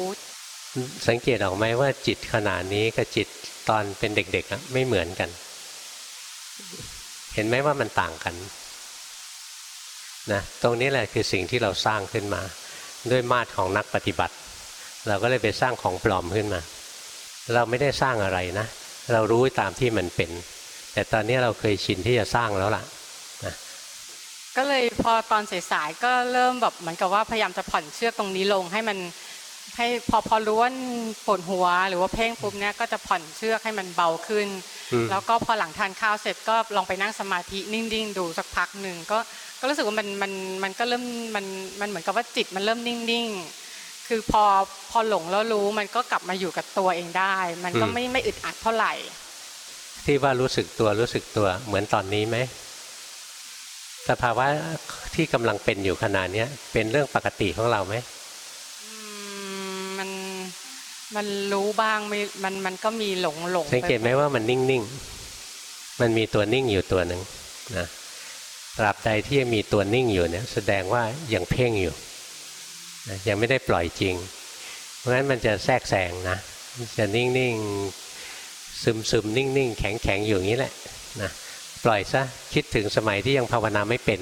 สังเกตออกไหมว่าจิตขณะนี้กับจิต ตอนเป็นเด็กๆอะไม่เหมือนกัน เห็นไหมว่ามันต่างกันนะตรงนี้แหละคือสิ่งที่เราสร้างขึ้นมา ด้วยมาตรของนักปฏิบัติ เราก็เลยไปสร้างของปลอมขึ้นมา เราไม่ได้สร้างอะไรนะ เรารู้ตามที่มันเป็น แต่ตอนนี้เราเคยชินที่จะสร้างแล้วล่ะก็เลยพอตอนสายๆก็เริ่มแบบเหมือนกับว่าพยายามจะผ่อนเชือกตรงนี้ลงให้มัน ให้พอพอรู้ว่าปวดหัว หรือว่าเพ่งปุ๊บเนี้ยก็จะผ่อนเชือกให้มันเบาขึ้นอืมแล้วก็พอหลังทานข้าวเสร็จก็ลองไปนั่งสมาธินิ่งๆ ดูสักพักหนึ่งก็ก็รู้สึกว่ามันมันมันก็เริ่มมันมันเหมือนกับว่าจิตมันเริ่มนิ่งๆ คือพอพอหลงแล้วรู้มันก็กลับมาอยู่กับตัวเองได้ มันก็ไม่ไม่อึดอัดเท่าไหร่ ที่ว่ารู้สึกตัวรู้สึกตัวเหมือนตอนนี้ไหมสภาวะที่กำลังเป็นอยู่ขณะเนี้ยเป็นเรื่องปกติของเราไหมอืมมัน มันรู้บ้างไม่มันมันก็มีหลงหลงสังเกตไหมว่ามันนิ่งๆมันมีตัวนิ่งอยู่ตัวหนึ่งนะตราบใดที่ยังมีตัวนิ่งอยู่เนี่ย แสดงว่ายังเพ่งอยู่นะยังไม่ได้ปล่อยจริง เพราะฉะนั้นมันจะแทรกแซงนะจะนิ่งๆซึมๆนิ่งๆแข็งๆอยู่อย่างนี้แหละนะปล่อยซะคิดถึงสมัยที่ยังภาวนาไม่เป็น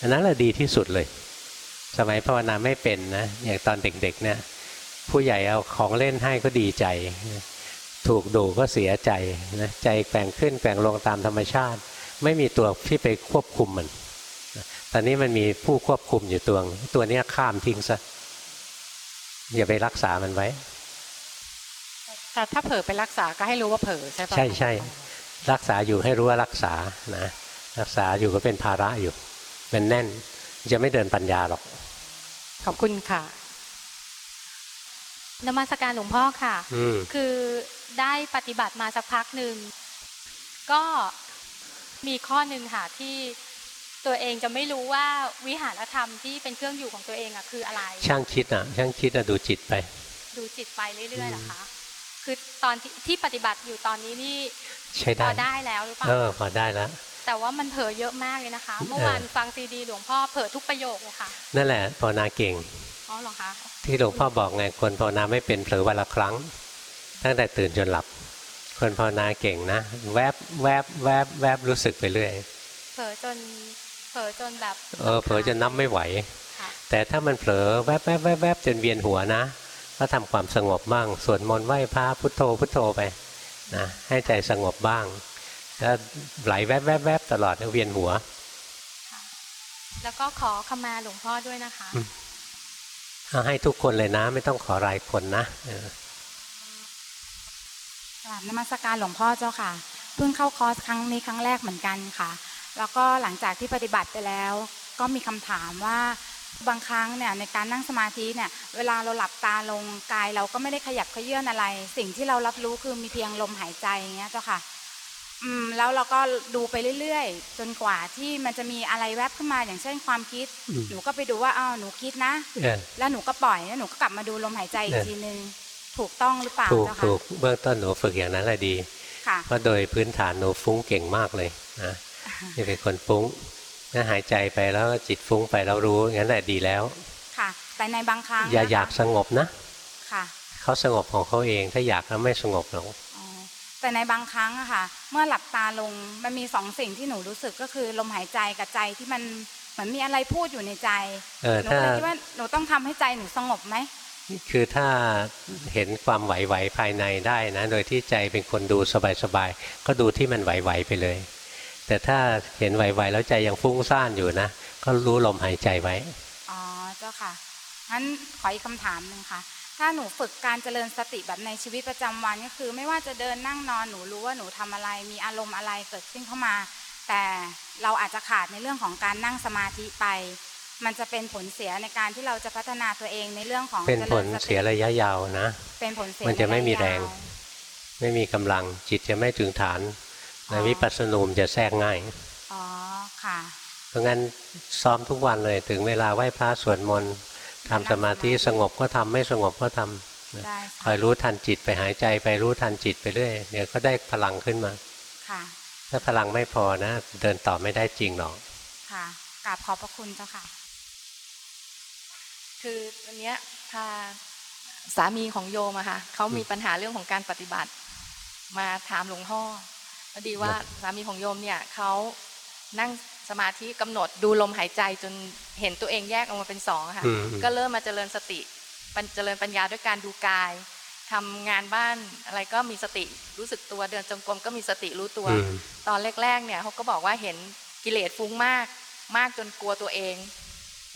อันนั้นแหละดีที่สุดเลย สมัยภาวนาไม่เป็นนะอย่างตอนเด็กๆเนี่ย ผู้ใหญ่เอาของเล่นให้ก็ดีใจ ถูกดูก็เสียใจนะใจแกว่งขึ้นแกว่งลงตามธรรมชาติ ไม่มีตัวที่ไปควบคุมมันนะตอนนี้มันมีผู้ควบคุมอยู่ตัวหนึ่งตัวเนี้ยข้ามทิ้งซะอย่าไปรักษามันไว้ แต่ถ้าเผลอไปรักษาก็ให้รู้ว่าเผลอใช่ปะใช่ใช่รักษาอยู่ให้รู้ว่ารักษานะรักษาอยู่ก็เป็นภาระอยู่ มันแน่นจะไม่เดินปัญญาหรอก ขอบคุณค่ะ นมัสการหลวงพ่อค่ะอืมคือได้ปฏิบัติมาสักพักหนึ่ง ก็มีข้อหนึ่งค่ะที่ตัวเองจะไม่รู้ว่าวิหารธรรมที่เป็นเครื่องอยู่ของตัวเองอะคืออะไร ช่างคิดอะ ช่างคิดอะดูจิตไป ดูจิตไปเรื่อยๆนะคะคือตอนที่ที่ปฏิบัติอยู่ตอนนี้นี่ใช้พได้อได้แล้วหรือเปล่าเออพอได้แล้วแต่ว่ามันเผลอเยอะมากเลยนะคะ เมื่อวานฟังซีดีหลวงพ่อเผลอทุกประโยคเลยค่ะ นั่นแหละภาวนาเก่ง อ๋อเหรอคะ ที่หลวงพ่อบอกไงคนภาวนาไม่เป็นเผลอวันละครั้ง ตั้งแต่ตื่นจนหลับ คนภาวนาเก่งนะ แวบแวบแวบแวบรู้สึกไปเรื่อย เผลอจน เผลอจนแบบ เออ เผลอจะนับไม่ไหวค่ะแต่ถ้ามันเผลอแวบแวบแวบแวบจนเวียนหัวนะ ก็ทำความสงบบ้าง สวดมนต์ไหว้พระพุทโธพุทโธไปนะให้ใจสงบบ้างถ้าไหลแวบแวบแวบตลอดเวียนหัว แล้วก็ขอขมาหลวงพ่อด้วยนะคะอืมเอา ให้ทุกคนเลยนะ ไม่ต้องขอรายคนนะกราบนมัสการหลวงพ่อเจ้าค่ะเพิ่งเข้าคอร์สครั้งนี้ครั้งแรกเหมือนกันค่ะ แล้วก็หลังจากที่ปฏิบัติไปแล้ว ก็มีคำถามว่าบางครั้งเนี่ยในการนั่งสมาธิเนี่ยเวลาเราหลับตาลงกาย เราก็ไม่ได้ขยับเขยื่อนอะไร สิ่งที่เรารับรู้คือมีเพียงลมหายใจอย่างเงี้ยเจ้าค่ะ อืมแล้วเราก็ดูไปเรื่อยๆ จนกว่าที่มันจะมีอะไรแวบขึ้นมาอย่างเช่นความคิด หนูก็ไปดูว่าอ้าวหนูคิดนะเออแล้วหนูก็ปล่อยแล้วหนูก็กลับมาดูลมหายใจอีกเออทีนึงถูกต้องหรือเปล่าถูกเจ้าถูค่ะกเบื้องต้นหนูฝึกอย่างนั้นแหละดีค่ะเพราะโดยพื้นฐานหนูฟุ้งเก่งมากเลยนะนี่เป็นคนฟุ้งถ้าหายใจไปแล้วจิตฟุ้งไปแล้วรู้งั้นแหละดีแล้ว ค่ะ แต่ในบางครั้งอย่านะคะอยากสงบนะ ค่ะเขาสงบของเขาเองถ้าอยากแล้วไม่สงบหรอกอ๋อ แต่ในบางครั้งอะค่ะ เมื่อหลับตาลงมันมีสองสิ่งที่หนูรู้สึกก็คือลมหายใจกับใจที่มันเหมือนมีอะไรพูดอยู่ในใจเออหนูถ้าเลยคิดว่าหนูต้องทำให้ใจหนูสงบไหมคือถ้าเห็นความไหวๆภายในได้นะโดยที่ใจเป็นคนดูสบายๆก็ดูที่มันไหวๆไปเลย แต่ถ้าเห็นไหวๆแล้วใจยังฟุ้งซ่านอยู่นะ ก็รู้ลมหายใจไว้อ๋อเจ้าค่ะงั้นขออีกคำถามหนึ่งค่ะ ถ้าหนูฝึกการเจริญสติแบบในชีวิตประจำวันก็คือ ไม่ว่าจะเดินนั่งนอนหนูรู้ว่าหนูทำอะไร มีอารมณ์อะไรเกิดขึ้นเข้ามา แต่เราอาจจะขาดในเรื่องของการนั่งสมาธิไป มันจะเป็นผลเสียในการที่เราจะพัฒนาตัวเองในเรื่องของเป็นจผริลญสติเสียระยะยาวนะ เป็นผลเสียมันจะไม่มีแรงะยะยาวไม่มีกำลังจิตจะไม่ถึงฐานในวิปัสสนูมจะแทรกง่ายอ๋อค่ะเพราะงั้นซ้อมทุกวันเลยถึงเวลาไหว้พระสวดมนต์ ทำสมาธิสงบก็ทำไม่สงบก็ทำนะได้คค่ะอยรู้ทันจิตไปหายใจไปรู้ทันจิตไปเรื่อยเดี๋ยวก็ได้พลังขึ้นมาค่ะถ้าพลังไม่พอนะ เดินต่อไม่ได้จริงหรอกค่ะกราบขอบพระคุณเจ้าค่ะ คือวันเนี้ยพาสามีของโยมอะค่ะเขามีปัญหาเรื่องของการปฏิบัติ มาถามหลวงพ่อพอดีว่าสามีของโยมเนี่ยเขานั่ง สมาธิกำหนดดูลมหายใจจนเห็นตัวเองแยกออกมาเป็นสองอะค่ะอืมก็เริ่มมาเจริญสติปัญเจริญปัญญาด้วยการดูกายทำงานบ้านอะไรก็มีสติรู้สึกตัวเดินจงกรมก็มีสติรู้ตัวอืมตอนแรกๆเนี่ยเขาก็บอกว่าเห็นกิเลสฟุ้งมาก มากจนกลัวตัวเอง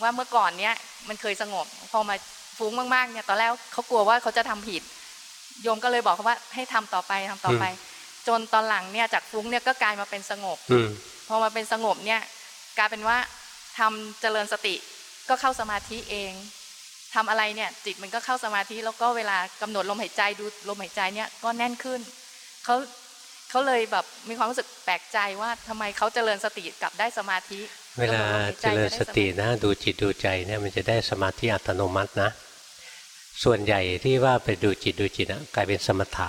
ว่าเมื่อก่อนเนี่ยมันเคยสงบ พอมาฟุ้งมากๆเนี่ยตอนแรกเขากลัวว่าเขาจะทำผิดโยมก็เลยบอกเขาว่าให้ทำต่อไปทำต่อไป จนตอนหลังเนี่ยจากฟุ้งเนี่ยก็กลายมาเป็นสงบอืม พอมาเป็นสงบเนี่ยกลายเป็นว่าทำเจริญสติก็เข้าสมาธิเองทำอะไรเนี่ยจิตมันก็เข้าสมาธิแล้วก็เวลากำหนดลมหายใจดูลมหายใจเนี่ยก็แน่นขึ้นเขาเขาเลยแบบมีความรู้สึกแปลกใจว่าทำไมเขาเจริญสติกลับได้สมาธิ เวลาเจริญสตินะดูจิตดูใจเนี่ยมันจะได้สมาธิอัตโนมัตินะ ส่วนใหญ่ที่ว่าไปดูจิตดูจิตนะกลายเป็นสมถะ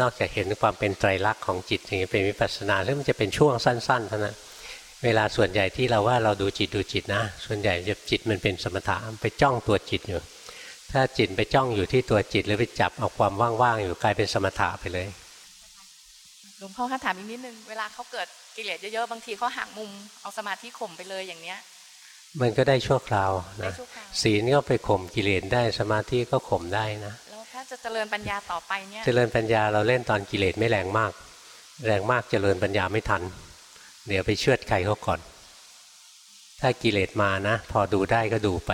นอกจากเห็นความเป็นไตรลักษณ์ของจิตอย่างนี้เป็นวิปัสสนาซึ่งมันจะเป็นช่วงสั้นๆเท่านั้นเวลาส่วนใหญ่ที่เราว่าเราดูจิตดูจิตนะ ส่วนใหญ่จะจิตมันเป็นสมถะไปจ้องตัวจิตอยู่ ถ้าจิตไปจ้องอยู่ที่ตัวจิตหรือไปจับเอาความว่างๆอยู่กลายเป็นสมถะไปเลยหลวงพ่อคะถามอีกนิดนึงเวลาเขาเกิดกิเลสเยอะๆบางทีเขาหักมุมเอาสมาธิข่มไปเลยอย่างเนี้ย มันก็ได้ชั่วคราวได้นะชั่วคราวศีลก็ไปข่มกิเลสได้สมาธิก็ข่มได้นะแล้ว ถ้าจะเจริญปัญญาต่อไปเนี่ย เจริญปัญญาเราเล่นตอนกิเลสไม่แรงมาก แรงมากเจริญปัญญาไม่ทัน เดี๋ยวไปเชือดใครเขาก่อน ถ้ากิเลสมานะ พอดูได้ก็ดูไป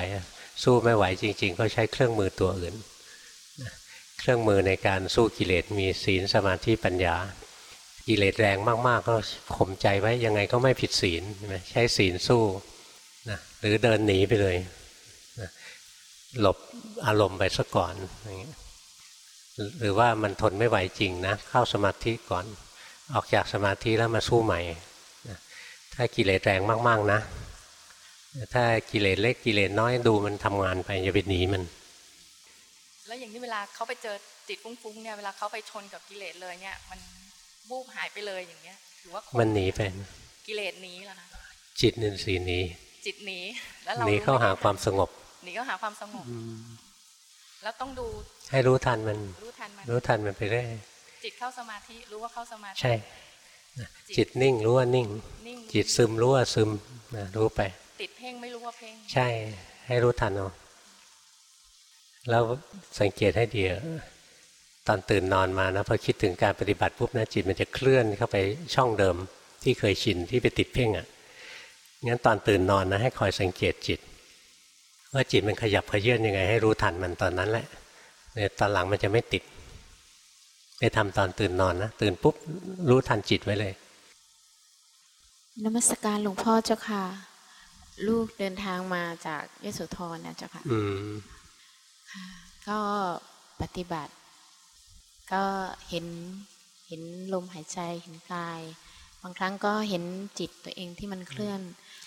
สู้ไม่ไหวจริง ๆ ก็ใช้เครื่องมือตัวอื่น เครื่องมือในการสู้กิเลสมีศีลสมาธิปัญญา กิเลสแรงมากๆก็ข่มใจไว้ยังไงก็ไม่ผิดศีลใช่ใช้ศีลสู้นะหรือเดินหนีไปเลยนะหลบอารมณ์ไปซะก่อนอย่างเงี้ย หรือว่ามันทนไม่ไหวจริงนะเข้าสมาธิก่อน ออกจากสมาธิแล้วมาสู้ใหม่นะถ้ากิเลสแรงมาก ๆนะ ถ้ากิเลสเล็กกิเลสน้อยดูมันทำงานไปอย่าไปหนีมัน แล้วอย่างนี้เวลาเขาไปเจอจิตฟุ้งๆเนี่ยเวลาเขาไปชนกับกิเลสเลยเนี่ยมันบูบหายไปเลยอย่างเงี้ยถือว่ามันหนีไปกิเลสหนีแล้วนะจิตนินทรีย์หนีจิตหนีแล้วเราหนีเข้าหาความสงบหนีเข้าหาความสงบ แล้วต้องดูให้รู้ทันมัน รู้ทันมันรู้ทันมันไปเรื่อยจิตเข้าสมาธิรู้ว่าเข้าสมาธิใช่นะจิตนิ่งรู้ว่านิ่งนิ่ง จิตซึมรู้ว่าซึมนะรู้ไป ติดเพ่งไม่รู้ว่าเพ่งใช่ ให้รู้ทันเอาแล้วสังเกตให้ดีอะตอนตื่นนอนมานะพอคิดถึงการปฏิบัติปุ๊บนะจิตมันจะเคลื่อนเข้าไปช่องเดิมที่เคยชินที่ไปติดเพ่งอะ่ะงั้นตอนตื่นนอนนะให้คอยสังเกตจิต ว่าจิตมันขยับขยื่นยังไง ให้รู้ทันมันตอนนั้นแหละเนี่ยตอนหลังมันจะไม่ติดไปทำตอนตื่นนอนนะตื่นปุ๊บรู้ทันจิตไว้เลยนมัสการหลวงพ่อเจ้าค่ะ ลูกเดินทางมาจากยโสธรนะเจ้าค่ะอืมค่ะก็ปฏิบัติ ก็เห็นเห็นลมหายใจเห็นกาย บางครั้งก็เห็นจิตตัวเองที่มันเคลื่อน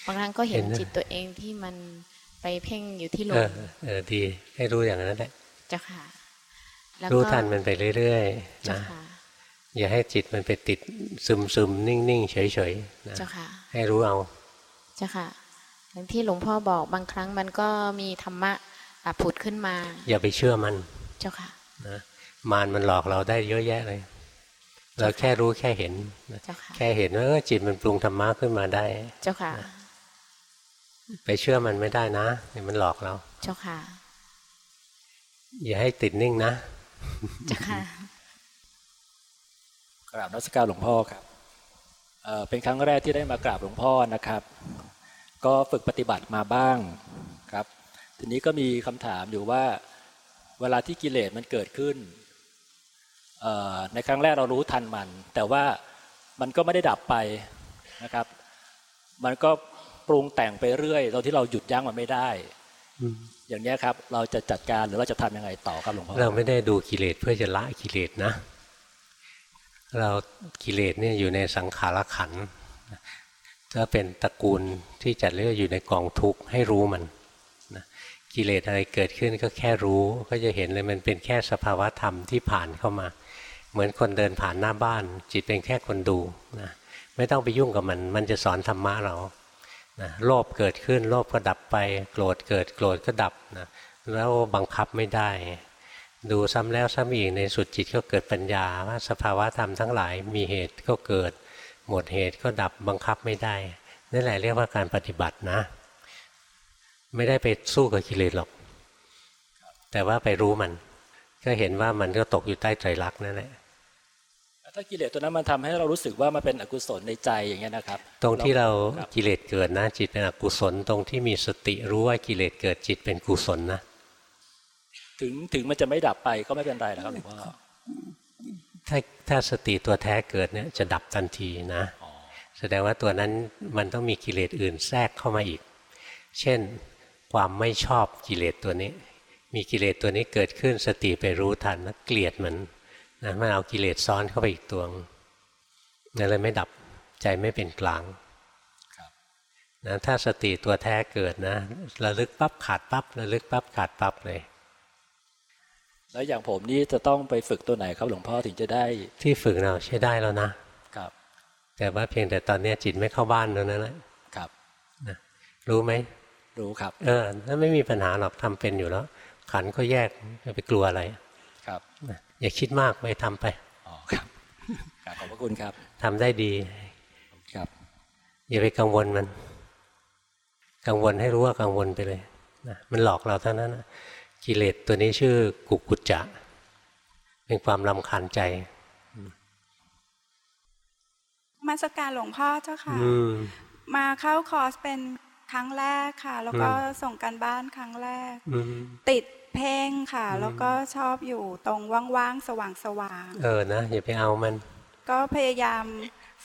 บางครั้งก็เห็นเห็นนะจิตตัวเองที่มัน ไปเพ่งอยู่ที่ลเอมอเออดีให้รู้อย่างนั้นแหละเจ้าค่ะแล้วรู้ก็ทันมันไปเรื่อยๆเจ้านะค่ะอย่าให้จิตมันไปติดซึมซึมๆนิ่งๆเฉยๆนะเจ้าค่ะให้รู้เอาเจ้าค่ะอย่างที่หลวงพ่อบอกบางครั้งมันก็มีธรรมะอะผุดขึ้นมา อย่าไปเชื่อมัน เจ้าค่ะนะมารมันหลอกเราได้เยอะแยะเลย เราแค่รู้แค่เห็นนะเจ้าค่ะแค่เห็นว่าเออจิตมันปรุงธรรมะขึ้นมาได้ เจ้าค่ะ ไปเชื่อมันไม่ได้นะเดี๋ยวมันหลอกเรา เจ้าค่ะ อย่าให้ติดนิ่งนะ เจ้าค่ะกราบนมัสการหลวงพ่อครับเอ่อเป็นครั้งแรกที่ได้มากราบหลวงพ่อนะครับ ก็ฝึกปฏิบัติมาบ้างครับ ทีนี้ก็มีคำถามอยู่ว่า เวลาที่กิเลสมันเกิดขึ้นเอ่อในครั้งแรกเรารู้ทันมัน แต่ว่ามันก็ไม่ได้ดับไปนะครับ มันก็ ปรุงแต่งไปเรื่อยเราที่เราหยุดยั้งมันไม่ได้อืมอย่างนี้ยครับ เราจะจัดการหรือเราจะทำยังไงต่อครับหลวงพ่อเราไม่ได้ดูกิเลสเพื่อจะละกิเลสนะ เรากิเลสเนี่ยอยู่ในสังขารขันธ์ถ้าเป็นตระกูลที่จัดเรียกว่าอยู่ในกองทุกข์ให้รู้มันนะกิเลสอะไรเกิดขึ้นก็แค่รู้ก็จะเห็นเลยมันเป็นแค่สภาวะธรรมที่ผ่านเข้ามา เหมือนคนเดินผ่านหน้าบ้าน จิตเป็นแค่คนดูนะไม่ต้องไปยุ่งกับมัน มันจะสอนธรรมะเรา นะโลภเกิดขึ้นโลภก็ดับไป โกรธเกิดโกรธก็ดับนะแล้วบังคับไม่ได้ ดูซ้ำแล้วซ้ำอีกในสุดจิตก็เกิดปัญญาว่าสภาวะธรรมทั้งหลายมีเหตุก็เกิด หมดเหตุก็ดับบังคับไม่ได้นั่นแหละเรียกว่าการปฏิบัตินะ ไม่ได้ไปสู้กับกิเลสหรอก แต่ว่าไปรู้มัน ก็เห็นว่ามันก็ตกอยู่ใต้ใจรักนั่นแหละ ถ้ากิเลสตัวนั้นมันทำให้เรารู้สึกว่ามันเป็นอกุศลในใจอย่างเงี้ยนะครับ ตรงที่เรากิเลสเกิดนะ จิตเป็นอกุศล ตรงที่มีสติรู้ว่ากิเลสเกิดจิตเป็นกุศลนะ ถึงถึงมันจะไม่ดับไปก็ไม่เป็นไรนะครับหลวงพ่อถ้าถ้าสติตัวแท้เกิดเนี่ยจะดับทันทีนะ แสดงว่าตัวนั้นมันต้องมีกิเลสอื่นแทรกเข้ามาอีก เช่นความไม่ชอบกิเลสตัวนี้ มีกิเลสตัวนี้เกิดขึ้นสติไปรู้ทันแล้วเกลียดมัน นะมันเอากิเลสซ้อนเข้าไปอีกตัวนั่นเลยไม่ดับใจไม่เป็นกลางนะถ้าสติตัวแท้เกิดนะระลึกปั๊บขาดปั๊บระลึกปั๊บขาดปั๊บเลยแล้วอย่างผมนี่จะต้องไปฝึกตัวไหนครับหลวงพ่อถึงจะได้ ที่ฝึกเราใช้ได้แล้วนะครับ แต่ว่าเพียงแต่ตอนนี้จิตไม่เข้าบ้านแล้วนั่นแหละครับนะรู้ไหมรู้ครับ เออถ้าไม่มีปัญหาหรอกทำเป็นอยู่แล้วขันก็แยกจะไปกลัวอะไรครับ อย่าคิดมากไปทำไปอ๋อครับขอบพระคุณครับทำได้ดีครับอย่าไปกังวลมัน กังวลให้รู้ว่ากังวลไปเลยนะมันหลอกเราเท่านั้นนะกิเลสตัวนี้ชื่อกุกุจจะ เป็นความลำคาญใจมาสการหลวงพ่อเจ้าค่ะมาเข้าคอร์สเป็นครั้งแรกค่ะ แล้วก็ส่งกันบ้านครั้งแรก ติด เพ่งค่ะ แล้วก็ชอบอยู่ตรงว่างๆสว่างๆเออนะอย่าไปเอามัน ก็พยายาม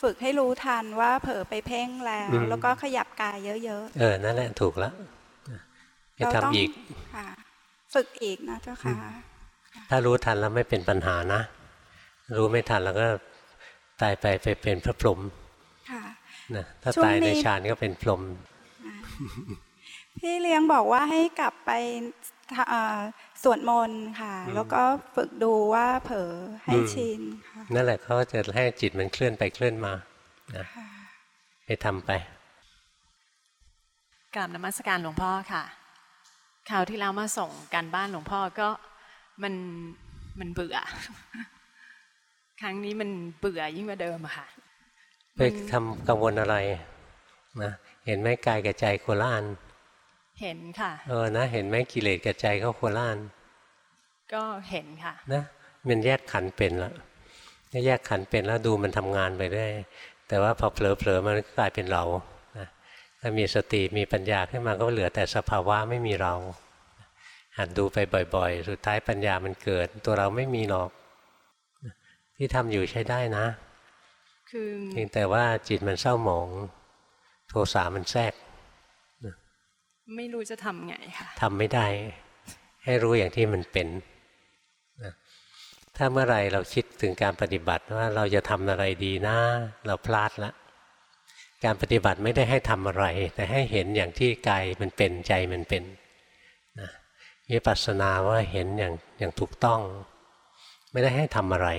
ฝึกให้รู้ทันว่าเผลอไปเพ่งแล้ว แล้วก็ขยับกายเยอะๆ เออ นั่นแหละถูกแล้วไปทำอีกค่ะ ฝึกอีกนะเจ้าค่ะ ถ้ารู้ทันแล้วไม่เป็นปัญหานะ รู้ไม่ทันแล้วก็ตายไปไปเป็นพระพรหมนะถ้าตายในฌานก็เป็นพรหมพี่เลี้ยงบอกว่าให้กลับไป สวดมนต์ค่ะ แล้วก็ฝึกดูว่าเผลอให้ชินนั่นแหละเขาจะให้จิตมันเคลื่อนไปเคลื่อนมานะไปทำไปกราบนมัสการหลวงพ่อค่ะคราวที่แล้วมาส่งการบ้านหลวงพ่อก็มันมันเบื่อ ครั้งนี้มันเบื่อยิ่งกว่าเดิมอะค่ะไปทำกังวลอะไรนะเห็นไหมกายกับใจโคล่าน เห็นค่ะ เออนะ เห็นไหมกิเลสกับใจเขาโคล่าน ก็เห็นค่ะ นะมันแยกขันเป็นแล้วถ้าแยกขันเป็นแล้วดูมันทำงานไปได้ แต่ว่าพอเผลอๆมันกลายเป็นเราถ้ามีสติมีปัญญาขึ้นมาก็เหลือแต่สภาวะไม่มีเราหัดดูไปบ่อยๆ สุดท้ายปัญญามันเกิด ตัวเราไม่มีหรอก ที่ทำอยู่ใช้ได้นะ คือเพียงแต่ว่าจิตมันเศร้าหมอง โทสะมันแทรก ไม่รู้จะทำไงค่ะทำไม่ได้ ให้รู้อย่างที่มันเป็นถ้าเมื่อไรเราคิดถึงการปฏิบัติว่าเราจะทำอะไรดีนะ เราพลาดละ การปฏิบัติไม่ได้ให้ทำอะไร แต่ให้เห็นอย่างที่กายมันเป็นใจมันเป็นนะวิปัสสนาว่าเห็นอย่างอย่างถูกต้อง ไม่ได้ให้ทำอะไร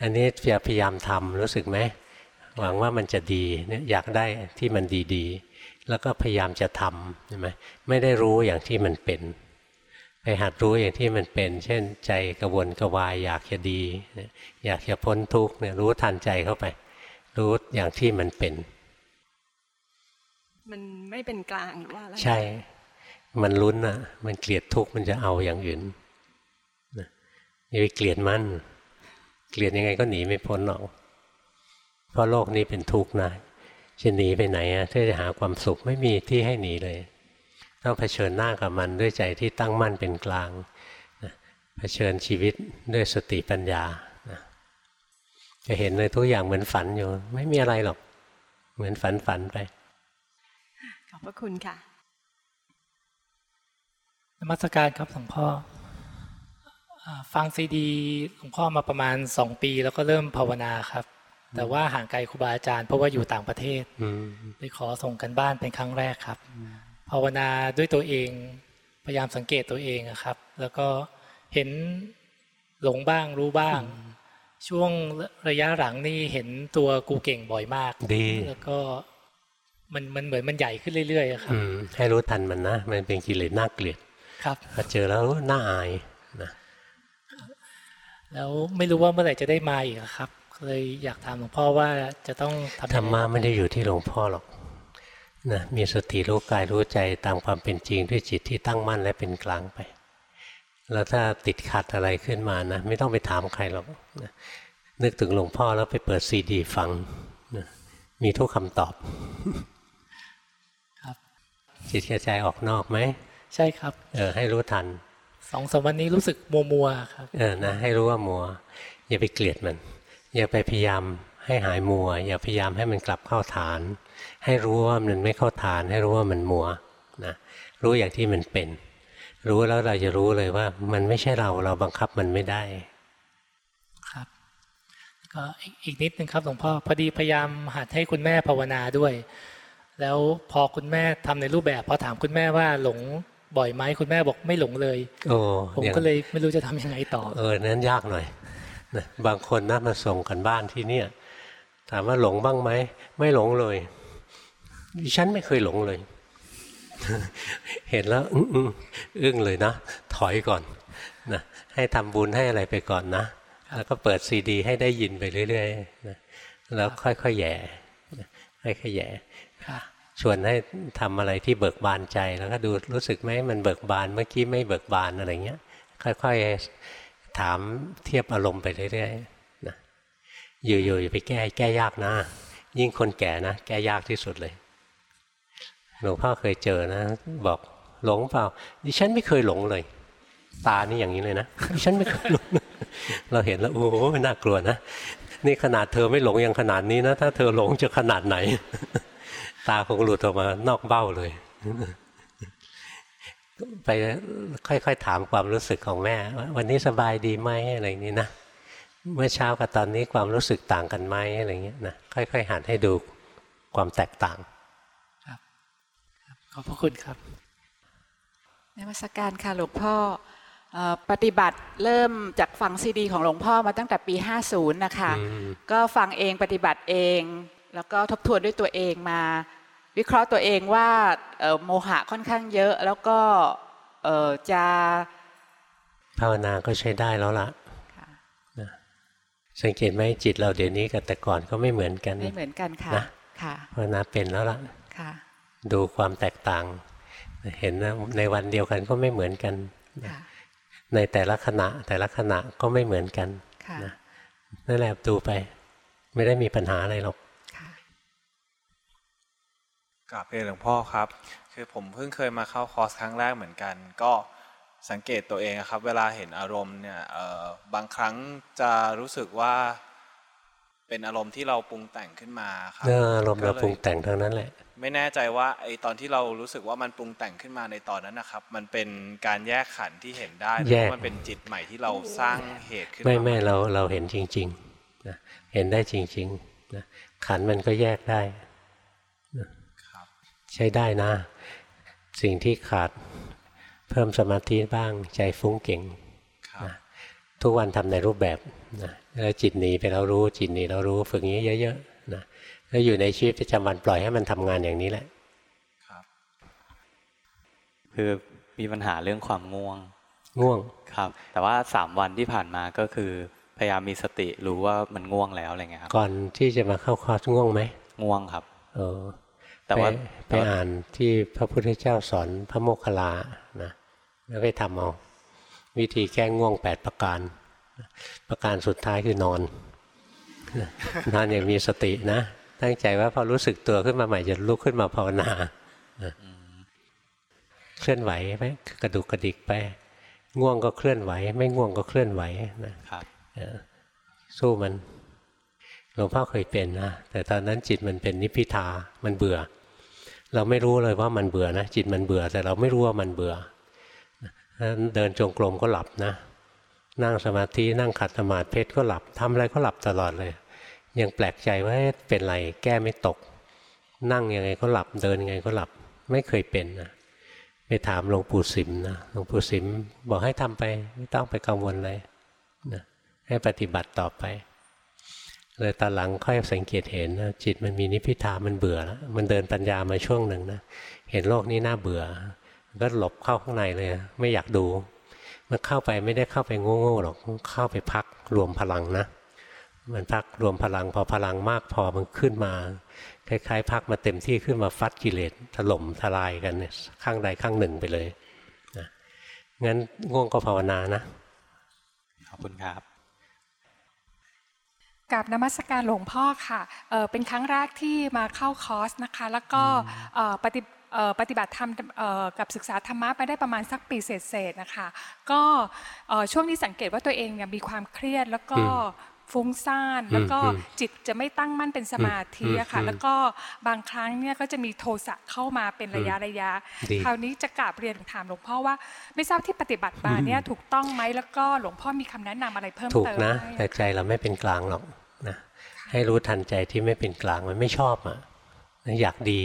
อันนี้พยายามทำรู้สึกไหมหวังว่ามันจะดีเนี่ยอยากได้ที่มันดีๆ แล้วก็พยายามจะทำใช่ไหมไม่ได้รู้อย่างที่มันเป็น ไปหัดรู้อย่างที่มันเป็น เช่น ใจกระวนกระวายอยากจะดี อยากจะพ้นทุกข์เนี่ยรู้ทันใจเข้าไป รู้อย่างที่มันเป็น มันไม่เป็นกลางหรือว่าอะไรใช่ มันลุ้นอะมันเกลียดทุกข์มันจะเอาอย่างอื่นอย่าไปเกลียดมันเกลียดยังไงก็หนีไม่พ้นหรอกเพราะโลกนี้เป็นทุกข์นะ จะหนีไปไหนอะถ้าจะหาความสุขไม่มีที่ให้หนีเลย ต้องเผชิญหน้ากับมันด้วยใจที่ตั้งมั่นเป็นกลางเผชิญชีวิตด้วยสติปัญญาจะเห็นเลยทุกอย่างเหมือนฝันอยู่ ไม่มีอะไรหรอก เหมือนฝันฝันไป ขอบพระคุณค่ะนมัสการครับหลวงพ่อฟังซีดีหลวงพ่อมาประมาณสองปี แล้วก็เริ่มภาวนาครับ แต่ว่าห่างไกลครูบาอาจารย์เพราะว่าอยู่ต่างประเทศเลยขอส่งกันบ้านเป็นครั้งแรกครับภาวนาด้วยตัวเองพยายามสังเกตตัวเองครับ แล้วก็เห็นหลงบ้างรู้บ้าง ช่วงระยะหลังนี่เห็นตัวกูเก่งบ่อยมากดีแล้วก็มันมันเหมือนมันใหญ่ขึ้นเรื่อยๆครับให้รู้ทันมันนะมันเป็นกิเลสน่าเกลียดครับพอเจอแล้วน่าอายนะแล้วไม่รู้ว่าเมื่อไหร่จะได้มาอีกครับ เลยอยากถามหลวงพ่อว่าจะต้องทำธรรมะไม่ได้อยู่ที่หลวงพ่อหรอกนะมีสติรู้กายรู้ใจตามความเป็นจริงด้วยจิตที่ตั้งมั่นและเป็นกลางไป แล้วถ้าติดขัดอะไรขึ้นมานะไม่ต้องไปถามใครหรอกนะนึกถึงหลวงพ่อแล้วไปเปิดซีดีฟังนะมีทุกคำตอบ ครับ จิตกระจายออกนอกไหม ใช่ครับ เออให้รู้ทันสองสามวันนี้รู้สึกมัวมัวครับ เออนะให้รู้ว่ามัวอย่าไปเกลียดมัน อย่าไปพยายามให้หายมัว อย่าพยายามให้มันกลับเข้าฐาน ให้รู้ว่ามันไม่เข้าฐาน ให้รู้ว่ามันมัวนะรู้อย่างที่มันเป็น รู้แล้วเราจะรู้เลยว่า มันไม่ใช่เราเราบังคับมันไม่ได้ครับก็อีกนิดนึงครับหลวงพ่อพอดีพยายามหัดให้คุณแม่ภาวนาด้วย แล้วพอคุณแม่ทำในรูปแบบพอถามคุณแม่ว่าหลงบ่อยไหมคุณแม่บอกไม่หลงเลยโอ้ผมก็เลยไม่รู้จะทำยังไงต่อเออนั้นยากหน่อยนะ บางคนนะมาส่งกันบ้านที่เนี่ย ถามว่าหลงบ้างไหม ไม่หลงเลย ดิฉันไม่เคยหลงเลย เห็นแล้วอึ้งเลยนะ ถอยก่อนนะให้ทำบุญให้อะไรไปก่อนนะ แล้วก็เปิดซีดี ให้ได้ยินไปเรื่อยๆนะแล้วค่อยๆแย่ค่อยๆแย่ชวนให้ทำอะไรที่เบิกบานใจ แล้วก็ดูรู้สึกไหมมันเบิกบานเมื่อกี้ไม่เบิกบานอะไรเงี้ย ค่อยๆ ถามเทียบอารมณ์ไปเรื่อยๆนะอยู่ๆอย่าไปแก้แก้ยากนะ ยิ่งคนแก่นะ แก้ยากที่สุดเลยหลวงพ่อเคยเจอนะ บอกหลงเปล่า ดิฉันไม่เคยหลงเลย ตานี่อย่างนี้เลยนะดิฉันไม่เคยหลงเราเห็นแล้วโอ้โหน่ากลัวนะนี่ขนาดเธอไม่หลงยังขนาดนี้นะ ถ้าเธอหลงจะขนาดไหน ตาคงหลุดออกมานอกเบ้าเลย ไปค่อยๆถามความรู้สึกของแม่ว่าวันนี้สบายดีไหมอะไรอย่างนี้นะเมื่อเช้ากับตอนนี้ความรู้สึกต่างกันไหมอะไรเงี้ยนะค่อยๆหันให้ดูความแตกต่างครับขอบพระคุณครับนมัสการค่ะหลวงพ่อปฏิบัติเริ่มจากฟังซีดี ของหลวงพ่อมาตั้งแต่ปี 50 นะคะ ก็ฟังเองปฏิบัติเอง แล้วก็ทบทวนด้วยตัวเองมา วิเคราะห์ตัวเองว่าโมหะค่อนข้างเยอะ แล้วก็จะภาวนาก็ใช้ได้แล้วล่ะสังเกตไหมจิตเราเดี๋ยวนี้กับแต่ก่อนก็ไม่เหมือนกันไม่เหมือนกันค่ะนะภาวนาเป็นแล้วล่ะ ดูความแตกต่าง เห็นนะในวันเดียวกันก็ไม่เหมือนกันในแต่ละขณะแต่ละขณะก็ไม่เหมือนกันนั่นแหละดูไป ไม่ได้มีปัญหาอะไรหรอก กราบเรียนหลวงพ่อครับ คือผมเพิ่งเคยมาเข้าคอร์สครั้งแรกเหมือนกัน ก็สังเกตตัวเองครับ เวลาเห็นอารมณ์เนี่ยบางครั้งจะรู้สึกว่า เป็นอารมณ์ที่เราปรุงแต่งขึ้นมาครับอารมณ์เราปรุงแต่งทั้งนั้นแหละ ไม่แน่ใจว่าไอตอนที่เรารู้สึกว่ามันปรุงแต่งขึ้นมาในตอนนั้นนะครับ มันเป็นการแยกขันที่เห็นได้หรือว่ามันเป็นจิตใหม่ที่เราสร้างเหตุขึ้นไม่ไม่เราเราเห็นจริงๆนะเห็นได้จริงๆนะขันมันก็แยกได้ ใช้ได้นะ สิ่งที่ขาดเพิ่มสมาธิบ้างใจฟุ้งเก่งนะทุกวันทำในรูปแบบนะแล้วจิตหนีไปเรารู้จิตหนีเรารู้ฝึกงี้เยอะๆนะแล้วอยู่ในชีวิตประจำวันปล่อยให้มันทำงานอย่างนี้แหละครับ คือมีปัญหาเรื่องความง่วงง่วงครับ แต่ว่าสามวันที่ผ่านมาก็คือพยายามมีสติรู้ว่ามันง่วงแล้วอะไรเงี้ยครับก่อนที่จะมาเข้าคอร์สง่วงไหมง่วงครับ เออ แต่ว่าไปอ่านที่พระพุทธเจ้าสอนพระโมคคัลลานะแล้วไปทำเอาวิธีแก้ง่วงแปดประการ ประการสุดท้ายคือนอนนอนอย่างมีสตินะ ตั้งใจว่าพอรู้สึกตัวขึ้นมาใหม่จะลุกขึ้นมาภาวนาเคลื่อนไหวไหมกระดุกกระดิกไป ง่วงก็เคลื่อนไหว ไม่ง่วงก็เคลื่อนไหวนะครับสู้มันหลวงพ่อเคยเป็นนะแต่ตอนนั้นจิตมันเป็นนิพิทามันเบื่อ เราไม่รู้เลยว่ามันเบื่อนะจิตมันเบื่อ แต่เราไม่รู้ว่ามันเบื่อเดินจงกรมก็หลับนะนั่งสมาธินั่งขัดสมาธิเพชรก็หลับทำอะไรก็หลับตลอดเลย ยังแปลกใจว่าเป็นไรแก้ไม่ตก นั่งยังไงก็หลับเดินยังไงก็หลับไม่เคยเป็นนะไปถามหลวงปู่สิมนะหลวงปู่สิมบอกให้ทำไปไม่ต้องไปกังวลเลยนะให้ปฏิบัติต่อไป เลยตอนหลังค่อยสังเกตเห็นนะจิตมันมีนิพิทามันเบื่อแล้วมันเดินปัญญามาช่วงหนึ่งนะเห็นโลกนี้น่าเบื่อ ก็หลบเข้าข้างในเลยไม่อยากดูมันเข้าไปไม่ได้เข้าไปโง่ๆหรอกเข้าไปพักรวมพลังนะมันพักรวมพลังพอพลังมากพอมันขึ้นมาคล้ายๆ พักมาเต็มที่ขึ้นมาฟัดกิเลสถล่มทลายกันข้างใดข้างหนึ่งไปเลยนะงั้นง่วงก็ภาวนานะขอบคุณครับ กับนมัสการหลวงพ่อค่ะเเป็นครั้งแรกที่มาเข้าคอร์สนะคะ แล้วก็ปฏิปฏิบัติธรรมกับศึกษาธรรมะไปได้ประมาณสักปีเศษๆนะคะ ก็ช่วงนี้สังเกตว่าตัวเองเนี่ยมีความเครียดแล้วก็ ฟุ้งซ่าน แล้วก็จิตจะไม่ตั้งมั่นเป็นสมาธิอะค่ะ แล้วก็บางครั้งเนี่ยก็จะมีโทสะเข้ามาเป็นระยะระยะ คราวนี้จะกราบเรียนถามหลวงพ่อว่า ไม่ทราบที่ปฏิบัติมาเนี่ยถูกต้องไหมแล้วก็หลวงพ่อมีคำแนะนำอะไรเพิ่มเติมถูกนะแต่ใจเราไม่เป็นกลางหรอกนะให้รู้ทันใจที่ไม่เป็นกลางมันไม่ชอบอะอยากดี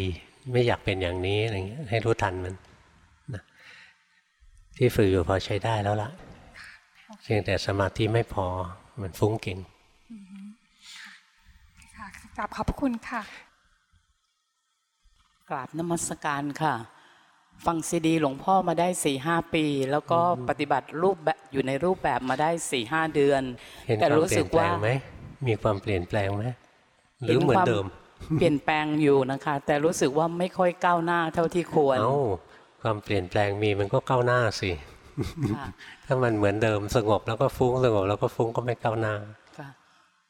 ไม่อยากเป็นอย่างนี้อะไรเงี้ยให้รู้ทันมันนะที่ฝึกอยู่พอใช้ได้แล้วล่ะเพียงแต่สมาธิไม่พอมันฟุ้งเก่งค่ะ กราบขอบคุณค่ะ กราบนมัสการค่ะ ฟังซีดีหลวงพ่อมาได้สี่ห้าปี แล้วก็ปฏิบัติรูปแบบอยู่ในรูปแบบมาได้สี่ห้าเดือน แต่รู้สึกว่าไหมมีความเปลี่ยนแปลงไหมหรือเหมือนเดิม เปลี่ยนแปลงอยู่นะคะ แต่รู้สึกว่าไม่ค่อยก้าวหน้าเท่าที่ควรเอ้าความเปลี่ยนแปลงมีมันก็ก้าวหน้าสิถ้ามันเหมือนเดิมสงบแล้วก็ฟุ้งสงบแล้วก็ฟุ้งก็ไม่ก้าวหน้า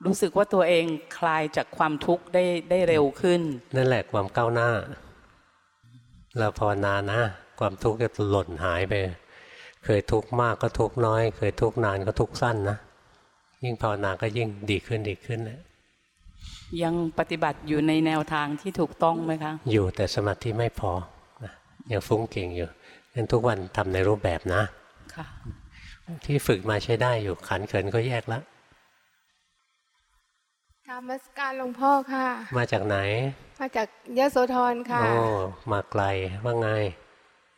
รู้สึกว่าตัวเองคลายจากความทุกข์ได้ได้เร็วขึ้น นั่นแหละความก้าวหน้า เราภาวนานะ ความทุกข์จะหล่นหายไป เคยทุกข์มากก็ทุกข์น้อย เคยทุกข์นานก็ทุกข์สั้นนะยิ่งภาวนาก็ยิ่งดีขึ้นดีขึ้นนะยังปฏิบัติอยู่ในแนวทางที่ถูกต้องไหมคะ อยู่แต่สมาธิไม่พอนะยังฟุ้งเก่งอยู่งั้นทุกวันทำในรูปแบบนะ ค่ะ ที่ฝึกมาใช้ได้อยู่ขันเขินก็แยกแล้ว กรรมสการหลวงพ่อค่ะ มาจากไหน มาจากยโสธรค่ะโอ้มาไกลว่าไง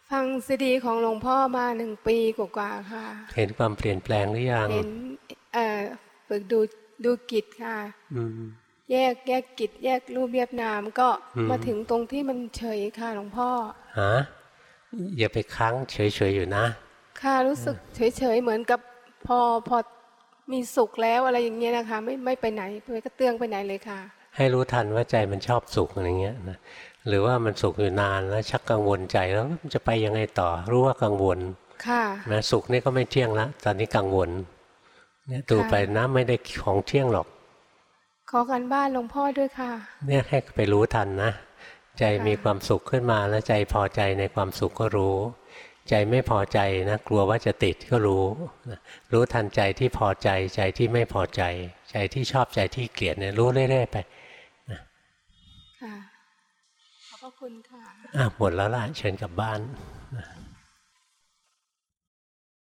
ฟังซีดีของหลวงพ่อมาหนึ่งปีกว่าค่ะ เห็นความเปลี่ยนแปลงหรือยังเห็นเอ่อฝึกดูดูกิจค่ะแยกแยกกิจแยกรูปเรียบนามก็มาถึงตรงที่มันเฉยค่ะหลวงพ่อฮะอย่าไปค้างเฉยๆอยู่นะ ค่ะรู้สึกเฉยๆเหมือนกับพอพอ มีสุขแล้วอะไรอย่างเงี้ยนะคะ ไม่ไม่ไปไหนไม่ก็เตื้องไปไหนเลยค่ะ ให้รู้ทันว่าใจมันชอบสุขอะไรเงี้ยนะหรือว่ามันสุขอยู่นานแล้วชักกังวลใจแล้วมันจะไปยังไงต่อ รู้ว่ากังวลค่ะนะสุขนี่ก็ไม่เที่ยงแล้วตอนนี้กังวลเนี่ยดูไปนะไม่ได้ของเที่ยงหรอก ขอกันบ้านหลวงพ่อด้วยค่ะ เนี่ยให้ไปรู้ทันนะ ใจมีความสุขขึ้นมาแล้วใจพอใจในความสุขก็รู้ ใจไม่พอใจนะกลัวว่าจะติดก็รู้รู้ทันใจที่พอใจใจที่ไม่พอใจ ใจที่ชอบใจที่เกลียดเนี่ยรู้เรื่อยๆไปค่ะขอบพระคุณค่ะอะหมดแล้วล่ะเชิญกลับบ้าน